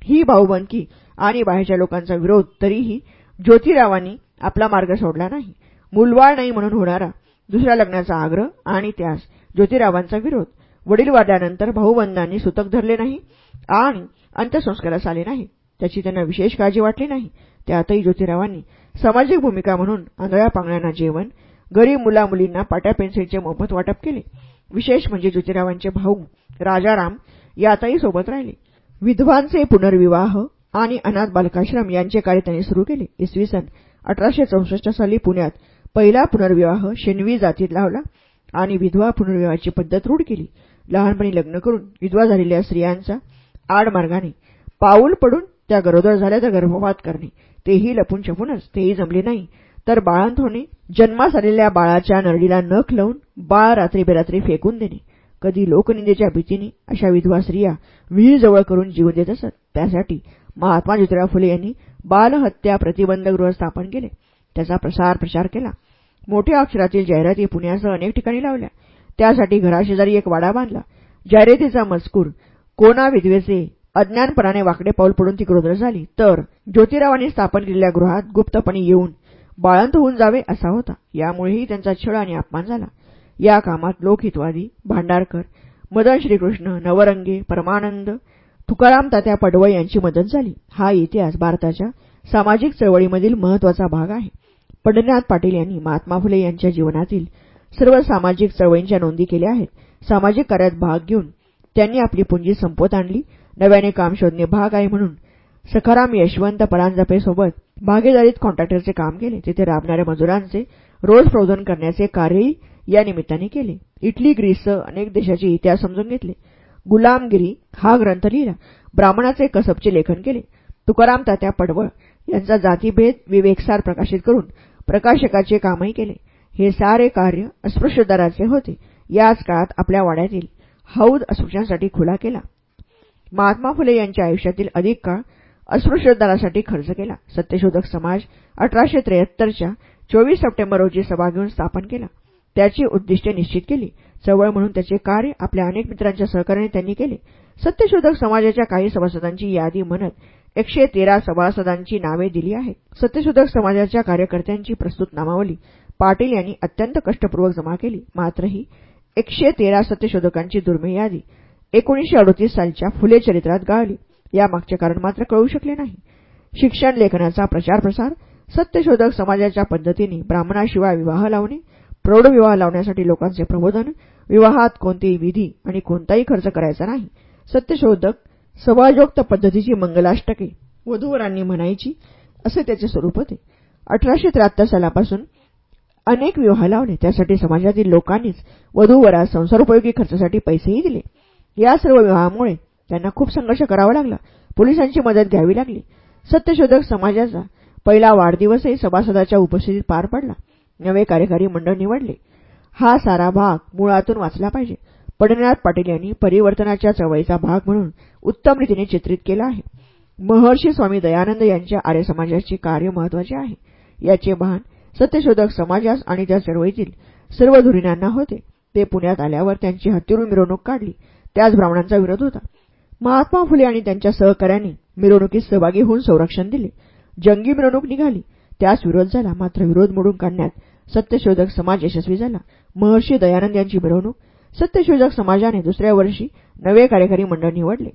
ही भाऊबंदकी आणि बाहेरच्या लोकांचा विरोध तरीही ज्योतिरावांनी आपला मार्ग सोडला नाही. मुलवाळ नाही म्हणून होणारा दुसऱ्या लग्नाचा आग्रह आणि त्यास ज्योतिरावांचा विरोध. वडील वारल्यानंतर भाऊबंदांनी सुतक धरले नाही आणि अंत्यसंस्कारास आले नाही. त्याची त्यांना विशेष काळजी वाटली नाही. त्यातही ज्योतिरावांनी सामाजिक भूमिका म्हणून आंधळ्या पांगळ्यांना जेवण गरीब मुलामुलींना पाट्या पेन्सिलचे मोफत वाटप केले. विशेष म्हणजे ज्योतिरावांचे भाऊ राजाराम यातही सोबत राहिले. विधवांचे पुनर्विवाह आणि अनाथ बालकाश्रम यांचे कार्य त्यांनी सुरू केले. इसवी सन अठराशे चौसष्ट साली पुण्यात पहिला पुनर्विवाह शेनवी जातीत लावला आणि विधवा पुनर्विवाहाची पद्धत रूढ केली. लहानपणी लग्न करून विधवा झालेल्या स्त्रियांचा आडमार्गाने पाऊल पडून त्या गरोदर झाल्या तर गर्भपात करणे. तेही लपून छपूनच तेही जमले नाही. तर बाळांत होणे जन्मास आलेल्या बाळाच्या नरडीला नख लावून बाळ रात्री बेरात्री फेकून देणे. कधी लोकनिंदेच्या भीतीने अशा विधवा स्त्रिया विहीर जवळ करून जीव देत असत. त्यासाठी महात्मा ज्योतिराव फुले यांनी बालहत्या प्रतिबंधगृह स्थापन केले. त्याचा प्रसार प्रचार केला. मोठ्या अक्षरातील जाहिराती पुण्यासह अनेक ठिकाणी लावल्या. त्यासाठी घराशेजारी एक वाडा बांधला. जाहिरातीचा मजकूर कोणा विधवेचे अज्ञानपणाने वाकडे पाऊल पडून ती क्रोधर झाली. तर ज्योतिरावांनी स्थापन केलेल्या गृहात गुप्तपणे येऊन बाळंत होऊन जावे असा होता. यामुळेही त्यांचा छळ आणि अपमान झाला. या कामात लोकहितवादी भांडारकर मदन श्रीकृष्ण नवरंगे परमानंद तुकाराम तात्या पडवळ यांची मदत झाली. हा इतिहास भारताच्या सामाजिक चळवळीमधील महत्त्वाचा भाग आहे. पंढरीनाथ पाटील यांनी महात्मा फुले यांच्या जीवनातील सर्व सामाजिक चळवळींच्या नोंदी केल्या आहेत. सामाजिक कार्यात भाग घेऊन त्यांनी आपली पुंजी संपवत आणली. नव्याने काम शोधणे भाग आहे म्हणून सखाराम यशवंत परांजपेसोबत भागीदारीत कॉन्ट्रॅक्टरचे काम केले. तिथे राबणाऱ्या मजुरांचे रोज प्रबोधन करण्याचे कार्यही या निमित्ताने केले. इटली ग्रीससह अनेक देशाचे इतिहास समजून घेतले. गुलामगिरी हा ग्रंथ लिहिला. ब्राह्मणाचे कसबचे लेखन केले. तुकाराम तात्या पडवळ यांचा जातीभेद विवेकसार प्रकाशित करून प्रकाशकाचे कामही केले. हे सारे कार्य अस्पृश्यदाराचे होते. याच काळात आपल्या वाड्यातील हौद अस्पृश्यांसाठी खुला केला. महात्मा फुले यांच्या आयुष्यातील अधिक काळ अस्पृश्यदारासाठी खर्च केला. सत्यशोधक समाज अठराशे त्र्याहत्तरच्या चोवीस सप्टेंबर रोजी सभा घेऊन स्थापन केला. त्याची उद्दिष्टे निश्चित केली. चवळ म्हणून त्याचे कार्य आपल्या अनेक मित्रांच्या सहकार्याने त्यांनी केले. सत्यशोधक समाजाच्या काही सभासदांची यादी म्हणत एकशे तेरा सभासदांची नावे दिली आहेत. सत्यशोधक समाजाच्या कार्यकर्त्यांची प्रस्तुत नामावली. पाटील यांनी अत्यंत कष्टपूर्वक जमा केली. मात्र ही एकशे तेरा सत्यशोधकांची दुर्मिळ यादी एकोणीसशे अडोतीस सालच्या फुले चरित्रात गाळली. यामागचे कारण मात्र कळू शकले नाही. शिक्षण लेखनाचा प्रचार प्रसार सत्यशोधक समाजाच्या पद्धतीने ब्राह्मणाशिवाय विवाह लावणे प्रौढविवाह लावण्यासाठी लोकांचे प्रबोधन विवाहात कोणतीही विधी आणि कोणताही खर्च करायचा नाही. सत्यशोधक समाजोक्त पद्धतीची मंगलाष्टके वधूवरांनी म्हणायची असे त्याचे स्वरूप होते. अठराशे त्र्याहत्तर सालापासून अनेक विवाह लावले. त्यासाठी समाजातील लोकांनीच वधूवरात संसारोपयोगी खर्चासाठी पैसेही दिले. या सर्व विवाहामुळे त्यांना खूप संघर्ष करावा लागला. पोलिसांची मदत घ्यावी लागली. सत्यशोधक समाजाचा पहिला वाढदिवसही सभासदाच्या उपस्थितीत पार पडला. नवे कार्यकारी मंडळ निवडले. हा सारा भाग मुळातून वाचला पाहिजे. पंढरीनाथ पाटील यांनी परिवर्तनाच्या चळवळीचा भाग म्हणून उत्तम रीतीने चित्रित केला आहे. महर्षी स्वामी दयानंद यांच्या आर्य समाजाचे कार्य महत्त्वाचे आहे. याचे भान सत्यशोधक समाजास आणि त्या चळवळीतील सर्व धुरीणांना होते. ते पुण्यात आल्यावर त्यांची हत्तीरून मिरवणूक काढली. त्याच ब्राह्मणांचा विरोध होता. महात्मा फुले आणि त्यांच्या सहकाऱ्यांनी मिरवणुकीत सहभागी होऊन संरक्षण दिले. जंगी मिरवणूक निघाली. त्यास विरोध झाला. मात्र विरोध मोडून काढण्यात सत्यशोधक समाज यशस्वी झाला. महर्षी दयानंद यांची मिरवणूक सत्यशोधक समाजाने दुसऱ्या वर्षी नवे कार्यकारी मंडळ निवडले.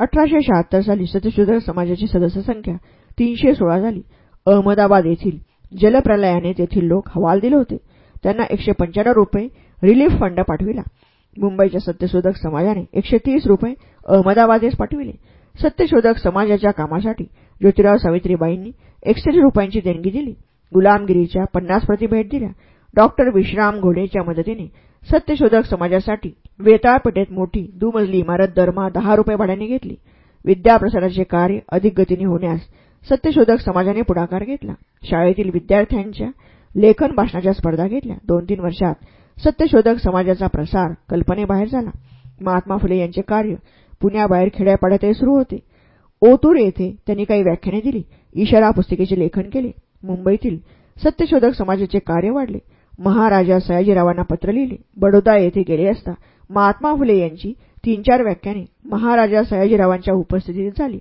अठराशे शहात्तर साली सत्यशोधक समाजाची सदस्य संख्या तीनशे सोळा झाली. अहमदाबाद येथील जलप्रलयाने तेथील लोक हवाल दिले होते. त्यांना एकशे पंच्याण्णव रुपये रिलीफ फंड पाठविला. मुंबईच्या सत्यशोधक समाजाने एकशे तीस रुपये अहमदाबादेस पाठविले. सत्यशोधक समाजाच्या कामासाठी ज्योतिराव सावित्रीबाईंनी एकसष्ट रुपयांची देणगी दिली. गुलामगिरीच्या पन्नास प्रति भेट दिल्या. डॉक्टर विश्राम घोडेच्या मदतीने सत्यशोधक समाजासाठी वेताळपेठेत मोठी दुमजली इमारत दरमहा दहा रुपये भाड्याने घेतली. विद्याप्रसाराचे कार्य अधिक गतीने होण्यास सत्यशोधक समाजाने पुढाकार घेतला. शाळेतील विद्यार्थ्यांच्या लेखन भाषणाच्या स्पर्धा घेतल्या. दोन तीन वर्षात सत्यशोधक समाजाचा प्रसार कल्पनेबाहेर झाला. महात्मा फुले यांचे कार्य पुण्याबाहेर खेड्यापाड्यातही सुरू होते. ओतूर येथे त्यांनी काही व्याख्याने दिली. इशारा पुस्तिकेचे लेखन केले. मुंबईतील सत्यशोधक समाजाचे कार्य वाढले. महाराजा सयाजीरावांना पत्र लिहिले. बडोदा येथे गेले असता महात्मा फुले यांची तीन चार व्याख्याने महाराजा सयाजीरावांच्या उपस्थितीत झाली.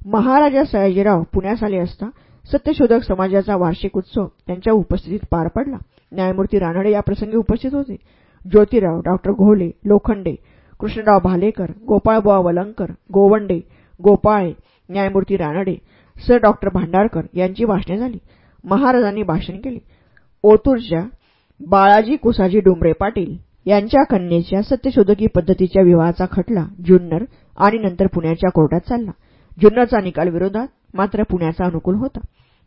महाराजा सयाजीराव पुण्यास आले असता सत्यशोधक समाजाचा वार्षिक उत्सव त्यांच्या उपस्थितीत पार पडला. न्यायमूर्ती रानडे याप्रसंगी उपस्थित होते. ज्योतिराव डॉक्टर घोले लोखंडे कृष्णराव भालेकर गोपाळबुवा वलंकर गोवंडे गोपाळे न्यायमूर्ती रानडे सर डॉक्टर भांडारकर यांची भाषणे झाली. महाराजांनी भाषण केले. ओतूरच्या बाळाजी कुसाजी डुमरे पाटील यांच्या कन्येच्या सत्यशोधकी पद्धतीच्या विवाहाचा खटला जुन्नर आणि नंतर पुण्याच्या कोर्टात चालला. जुन्नरचा निकाल विरोधात मात्र पुण्याचा अनुकूल होता.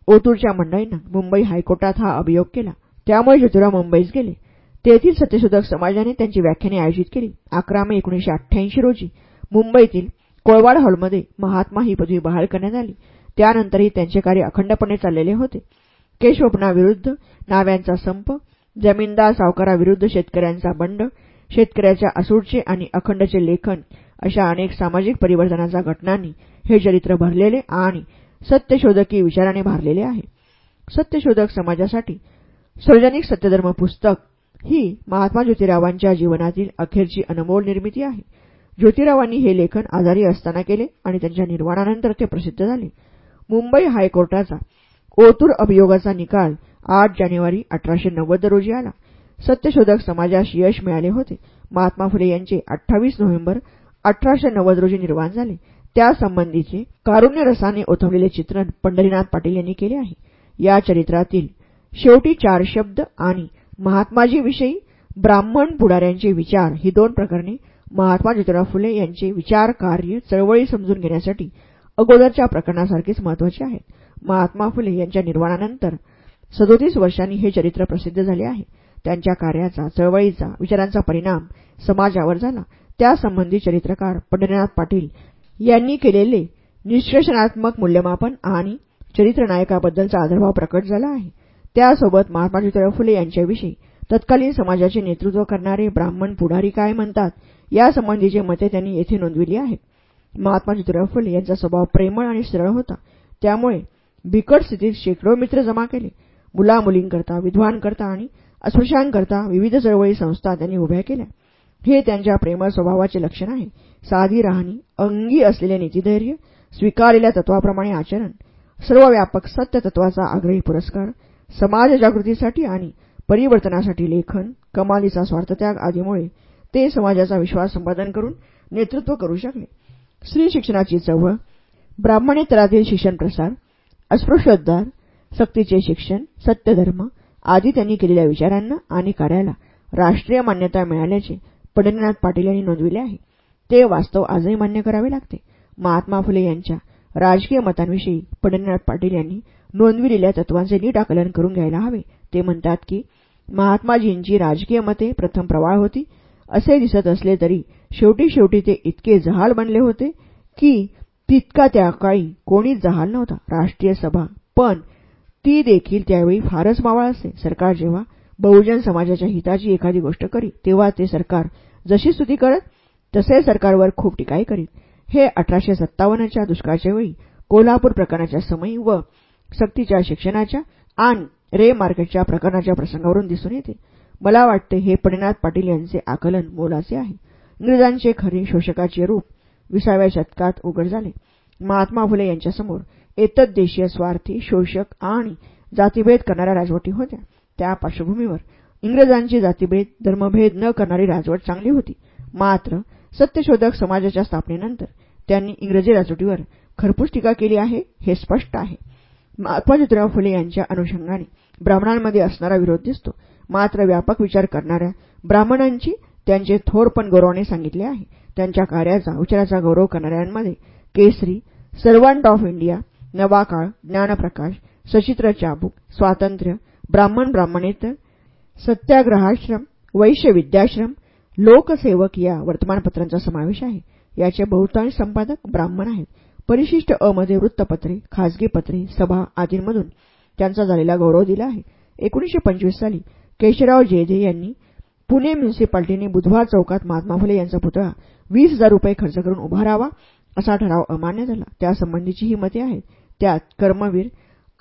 ओतूरच्या मंडळीनं मुंबई हायकोर्टात हा अभियोग केला. त्यामुळे ज्योतिराव मुंबईस गेले तेथील सत्यशोधक समाजाने त्यांची व्याख्याने आयोजित केली. अकरा मे एकोणीशे अठ्ठ्याऐंशी रोजी मुंबईतील कोळवाड हॉलमध्ये महात्मा ही पदवी बहाल करण्यात आली. त्यानंतरही त्यांचे कार्य अखंडपणे चाललेले होते. केशवपणाविरुद्ध नाव्यांचा संप जमीनदार सावकाराविरुद्ध शेतकऱ्यांचा बंड शेतकऱ्याच्या असूडचे आणि अखंडचे लेखन अशा अनेक सामाजिक परिवर्तनाच्या घटनांनी हे चरित्र भरलेले आणि सत्यशोधकी विचाराने भारलेले आहे. सत्यशोधक समाजासाठी सार्वजनिक सत्यधर्म पुस्तक ही महात्मा ज्योतिरावांच्या जीवनातील अखेरची अनमोल निर्मिती आहे. ज्योतिरावांनी हे लेखन आजारी असताना केले आणि त्यांच्या निर्वाणानंतर ते प्रसिद्ध झाले. मुंबई हायकोर्टाचा ओतूर अभियोगाचा निकाल आठ जानेवारी अठराशे नव्वद रोजी आला. सत्यशोधक समाजास यश मिळाले होते. महात्मा फुले यांचे अठ्ठावीस नोव्हेंबर अठराशे नव्वद रोजी निर्माण झाले. त्यासंबंधीचे कारुण्य रसाने ओथवलेले चित्रण पंढरीनाथ पाटील यांनी केले आहे. या चरित्रातील शेवटी चार शब्द आणि महात्माजीविषयी ब्राह्मण पुढाऱ्यांचे विचार ही दोन प्रकरणे महात्मा ज्योतिराव फुले यांचे विचार कार्य चळवळी समजून घेण्यासाठी अगोदरच्या प्रकरणासारखेच महत्त्वाचे आहेत. महात्मा फुले यांच्या निर्वाणानंतर सदोतीस वर्षांनी हे चरित्र प्रसिद्ध झाले आहे. त्यांच्या कार्याचा चळवळीचा विचारांचा परिणाम समाजावर झाला. त्यासंबंधी चरित्रकार पंढरीनाथ पाटील यांनी केलेले निष्कर्षणात्मक मूल्यमापन आणि चरित्रनायकाबद्दलचा आदरभाव प्रकट झाला आहे. त्यासोबत महात्मा ज्योतिराव फुले यांच्याविषयी तत्कालीन समाजाचे नेतृत्व करणारे ब्राह्मण पुढारी काय म्हणतात? यासंबंधीचे मते त्यांनी येथे नोंदविली आहेत. महात्मा ज्योतिराव फुले यांचा स्वभाव प्रेमळ आणि सरळ होता. त्यामुळे बिकट स्थितीत शेकडो मित्र जमा केले. मुलामुलींकरता विद्वानकरता आणि अस्पृश्यांकरता विविध चळवळी संस्था त्यांनी उभ्या केल्या. हे त्यांच्या प्रेमळ स्वभावाचे लक्षण आहे. साधी राहणी अंगी असलेले नीतिधैर्य स्वीकारलेल्या तत्वाप्रमाणे आचरण सर्वव्यापक सत्य तत्वाचा आग्रही पुरस्कार समाज जागृतीसाठी आणि परिवर्तनासाठी लेखन कमालीचा स्वार्थत्याग आदीमुळे ते समाजाचा विश्वास संपादन करून नेतृत्व करू शकले. स्त्री शिक्षणाची चळवळ ब्राह्मणेतरातील शिक्षण प्रसार अस्पृश्योद्धार सक्तीचे शिक्षण सत्यधर्म आदी त्यांनी केलेल्या विचारांना आणि कार्याला राष्ट्रीय मान्यता मिळाल्याचे पंढरीनाथ पाटील यांनी नोंदविले आहे. ते वास्तव आजही मान्य करावे लागते. महात्मा फुले यांच्या राजकीय मतांविषयी पंढरीनाथ पाटील यांनी नोंदविलेल्या तत्वांचे नीट आकलन करून घ्यायला हवे. ते म्हणतात की महात्माजींची राजकीय मते प्रथम प्रवाळ होती. असे दिसत असले तरी शेवटी शेवटी ते इतके जहाल बनले होते की तितका त्या काळी कोणीच जहाल नव्हता. राष्ट्रीय सभा पण ती देखील त्यावेळी फारच मावळ असे. सरकार जेव्हा बहुजन समाजाच्या हिताची एखादी गोष्ट करी तेव्हा ते सरकार जशी स्तुती करत तसे सरकारवर खूप टीकाही करीत. हे अठराशे सत्तावन्नच्या दुष्काळच्या वेळी कोल्हापूर प्रकरणाच्या समयी व सक्तीच्या शिक्षणाच्या आणि रे मार्केटच्या प्रकरणाच्या प्रसंगावरून दिसून येते. मला वाटते हे पणिनाथ पाटील यांचे आकलन मोलाचे आहे. इंग्रजांचे खरे शोषकाचे रूप विसाव्या शतकात उघड झाले. महात्मा फुले यांच्यासमोर एतद्देशीय स्वार्थी शोषक आणि जातीभेद करणाऱ्या राजवटी होत्या. त्या पार्श्वभूमीवर इंग्रजांची जातीभेद धर्मभेद न करणारी राजवट चांगली होती. मात्र सत्यशोधक समाजाच्या स्थापनेनंतर त्यांनी इंग्रजी राजवटीवर खरपूस टीका केली आहे हे स्पष्ट आहे. महात्मा ज्योतिराव फुले यांच्या अनुषंगाने ब्राह्मणांमध्ये असणारा विरोध दिसतो. मात्र व्यापक विचार करणाऱ्या ब्राह्मणांची त्यांचे थोरपण गौरवाने सांगितले आहे. त्यांच्या कार्याचा विचाराचा गौरव करणाऱ्यांमध्ये Kesari Servant of India Navakal Dnyanprakash सचित्र चाबूक स्वातंत्र्य ब्राह्मण ब्राह्मणेतर सत्याग्रहाश्रम वैश्य विद्याश्रम लोकसेवक या वर्तमानपत्रांचा समावेश आहे. याचे बहुतांश संपादक ब्राह्मण आहेत. परिशिष्ट अमध्ये वृत्तपत्रे खाजगी पत्रे सभा आदींमधून त्यांचा झालेला गौरव दिला आहे. एकोणीशे पंचवीस साली केशवराव जेधे यांनी पुणे म्युनिसिपाल्टीने बुधवार चौकात महात्मा फुले यांचा पुतळा वीस हजार रुपये खर्च करून उभारावा असा ठराव अमान्य झाला. त्यासंबंधीची ही मते आहेत. त्यात कर्मवीर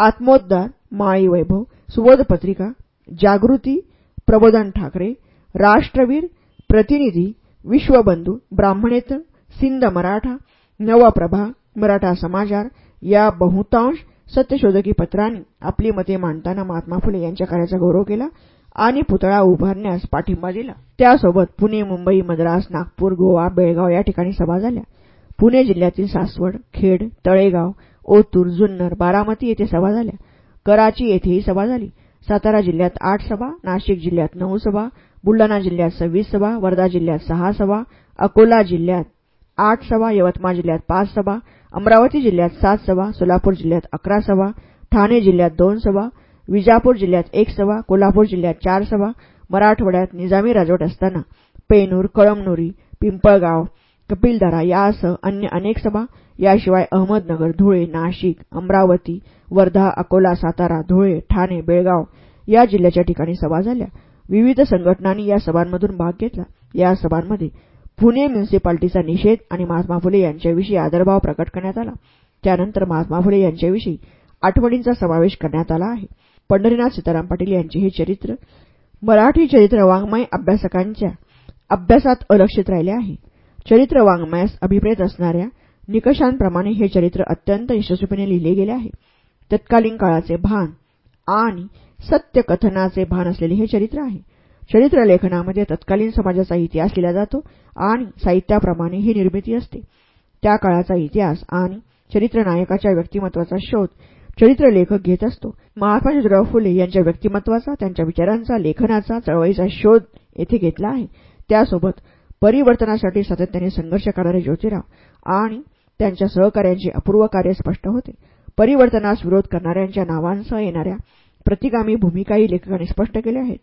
आत्मोद्धार माळी वैभव सुबोध पत्रिका जागृती प्रबोधन ठाकरे राष्ट्रवीर प्रतिनिधी विश्वबंधू ब्राह्मणेतर सिंध मराठा नवप्रभा मराठा समाचार या बहुतांश सत्यशोधकी पत्रांनी आपली मते मांडताना महात्मा फुले यांच्या कार्याचा गौरव केला आणि पुतळा उभारण्यास पाठिंबा दिला. त्यासोबत पुणे मुंबई मद्रास नागपूर गोवा बेळगाव या ठिकाणी सभा झाल्या. पुणे जिल्ह्यातील सासवड खेड तळेगाव ओतूर जुन्नर बारामती येथे सभा झाल्या. कराची येथेही सभा झाली. सातारा जिल्ह्यात आठ सभा नाशिक जिल्ह्यात नऊ सभा बुलढाणा जिल्ह्यात सव्वीस सभा वर्धा जिल्ह्यात सहा सभा अकोला जिल्ह्यात आठ सभा यवतमाळ जिल्ह्यात पाच सभा अमरावती जिल्ह्यात सात सभा सोलापूर जिल्ह्यात अकरा सभा ठाणे जिल्ह्यात दोन सभा विजापूर जिल्ह्यात एक सभा कोल्हापूर जिल्ह्यात चार सभा मराठवाड्यात निजामी राजवट असताना पेनूर कळमनुरी पिंपळगाव कपिलधारा यासह अन्य अनेक सभा याशिवाय अहमदनगर धुळे नाशिक अमरावती वर्धा अकोला सातारा धुळे ठाणे बेळगाव या जिल्ह्याच्या ठिकाणी सभा झाल्या. विविध संघटनांनी या सभांमधून भाग घेतला. या सभांमध्ये पुणे म्युनिसिपालिटीचा निषेध आणि महात्मा फुले यांच्याविषयी आदरभाव प्रकट करण्यात आला. त्यानंतर महात्मा फुले यांच्याविषयी आठवणींचा समावेश करण्यात आला आहे. पंढरीनाथ सीताराम पाटील यांचे हे चरित्र मराठी चरित्र वाङ्मय अभ्यासकांच्या अभ्यासात अलक्षित राहिले आहे. चरित्र वाङ्मयास अभिप्रेत असणाऱ्या निकषांप्रमाणे हे चरित्र अत्यंत यशस्वीपणे लिहिले गेले आहे. तत्कालीन काळाचे भान आणि सत्यकथनाचे भान असलेले हे चरित्र आहे. चरित्र लेखनामध्ये तत्कालीन समाजाचा इतिहास लिहिला जातो आणि साहित्याप्रमाणे ही निर्मिती असते. त्या काळाचा इतिहास आणि चरित्र नायकाच्या व्यक्तिमत्वाचा शोध चरित्र लेखक घेत असतो. महात्मा ज्योतिराव फुले यांच्या व्यक्तिमत्वाचा त्यांच्या विचारांचा लेखनाचा चळवळीचा शोध येथे घेतला आहे. त्यासोबत परिवर्तनासाठी सातत्याने संघर्ष करणारे ज्योतिराव आणि त्यांच्या सहकार्यांचे अपूर्व कार्य स्पष्ट होते. परिवर्तनास विरोध करणाऱ्यांच्या नावांसह येणाऱ्या प्रतिगामी भूमिकाही लेखकांनी स्पष्ट केल्या आहेत.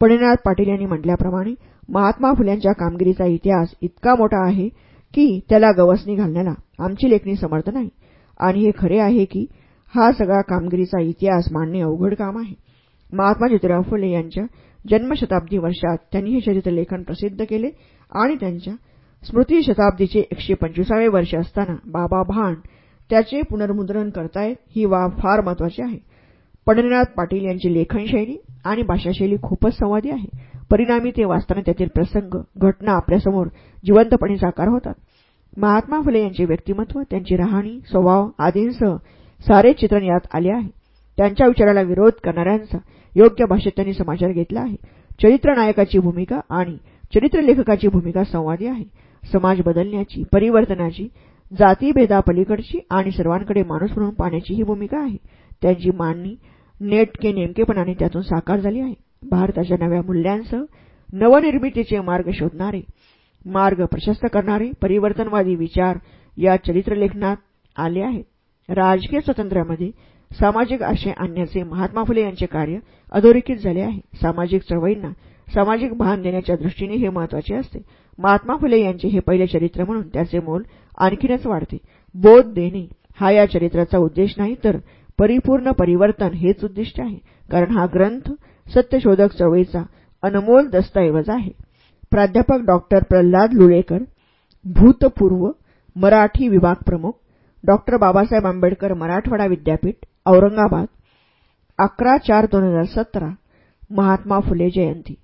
पणिनाथ पाटील यांनी म्हटल्याप्रमाणे महात्मा फुल्यांच्या कामगिरीचा इतिहास इतका मोठा आहे की त्याला गवसणी घालण्याला आमची लेखणी समर्थ नाही. आणि हे खरे आहे की हा सगळा कामगिरीचा इतिहास मांडणे अवघड काम आहे. महात्मा ज्योतिराव फुले यांच्या जन्मशताब्दी वर्षात त्यांनी हे चरित्रलेखन प्रसिद्ध केले आणि त्यांच्या स्मृती शताब्दीचे एकशे पंचवीसावे वर्ष असताना बाबा भांड त्याचे पुनर्मुद्रण करतायत ही बाब फार महत्वाची आहे. पंढरीनाथ पाटील यांची लेखनशैली आणि भाषाशैली खूपच संवादी आहे. परिणामी ते वाचताना त्यातील प्रसंग घटना आपल्यासमोर जिवंतपणे साकार होतात. महात्मा फुले यांचे व्यक्तिमत्व त्यांची राहणी स्वभाव आदींसह सारे चित्रण यात आले आहे. त्यांच्या विचाराला विरोध करणाऱ्यांचा योग्य भाषेत त्यांनी समाचार घेतला आहे. चरित्र नायकाची भूमिका आणि चरित्रलेखकाची भूमिका संवादी आहे. समाज बदलण्याची परिवर्तनाची जातीभेदापलीकडची आणि सर्वांकडे माणूस म्हणून पाहण्याची ही भूमिका आहे. त्यांची मांडणी नेटके नेमकेपणाने त्यातून साकार झाली आहे. भारताच्या नव्या मूल्यांसह नवनिर्मितीचे मार्ग शोधणारे मार्ग प्रशस्त करणारे परिवर्तनवादी विचार या चरित्रलेखनात आले आहेत. राजकीय स्वातंत्र्यामध्ये सामाजिक आशय आणण्याचे महात्मा फुले यांचे कार्य अधोरेखित झाले आहे. सामाजिक चळवळींना सामाजिक भान देण्याच्या दृष्टीने हे महत्त्वाचे असते. महात्मा फुले यांचे हे पहिले चरित्र म्हणून त्याचे मोल आणखीनच वाढते. बोध देणे हा या चरित्राचा उद्देश नाही तर परिपूर्ण परिवर्तन हेच उद्दिष्ट आहे. कारण हा ग्रंथ सत्यशोधक चळवळीचा अनमोल दस्तऐवज आहे. प्राध्यापक डॉक्टर प्रल्हाद लुळेकर भूतपूर्व मराठी विभाग प्रमुख डॉक्टर बाबासाहेब आंबेडकर मराठवाडा विद्यापीठ औरंगाबाद अकरा चार दोन हजार सतरा महात्मा फुले जयंती.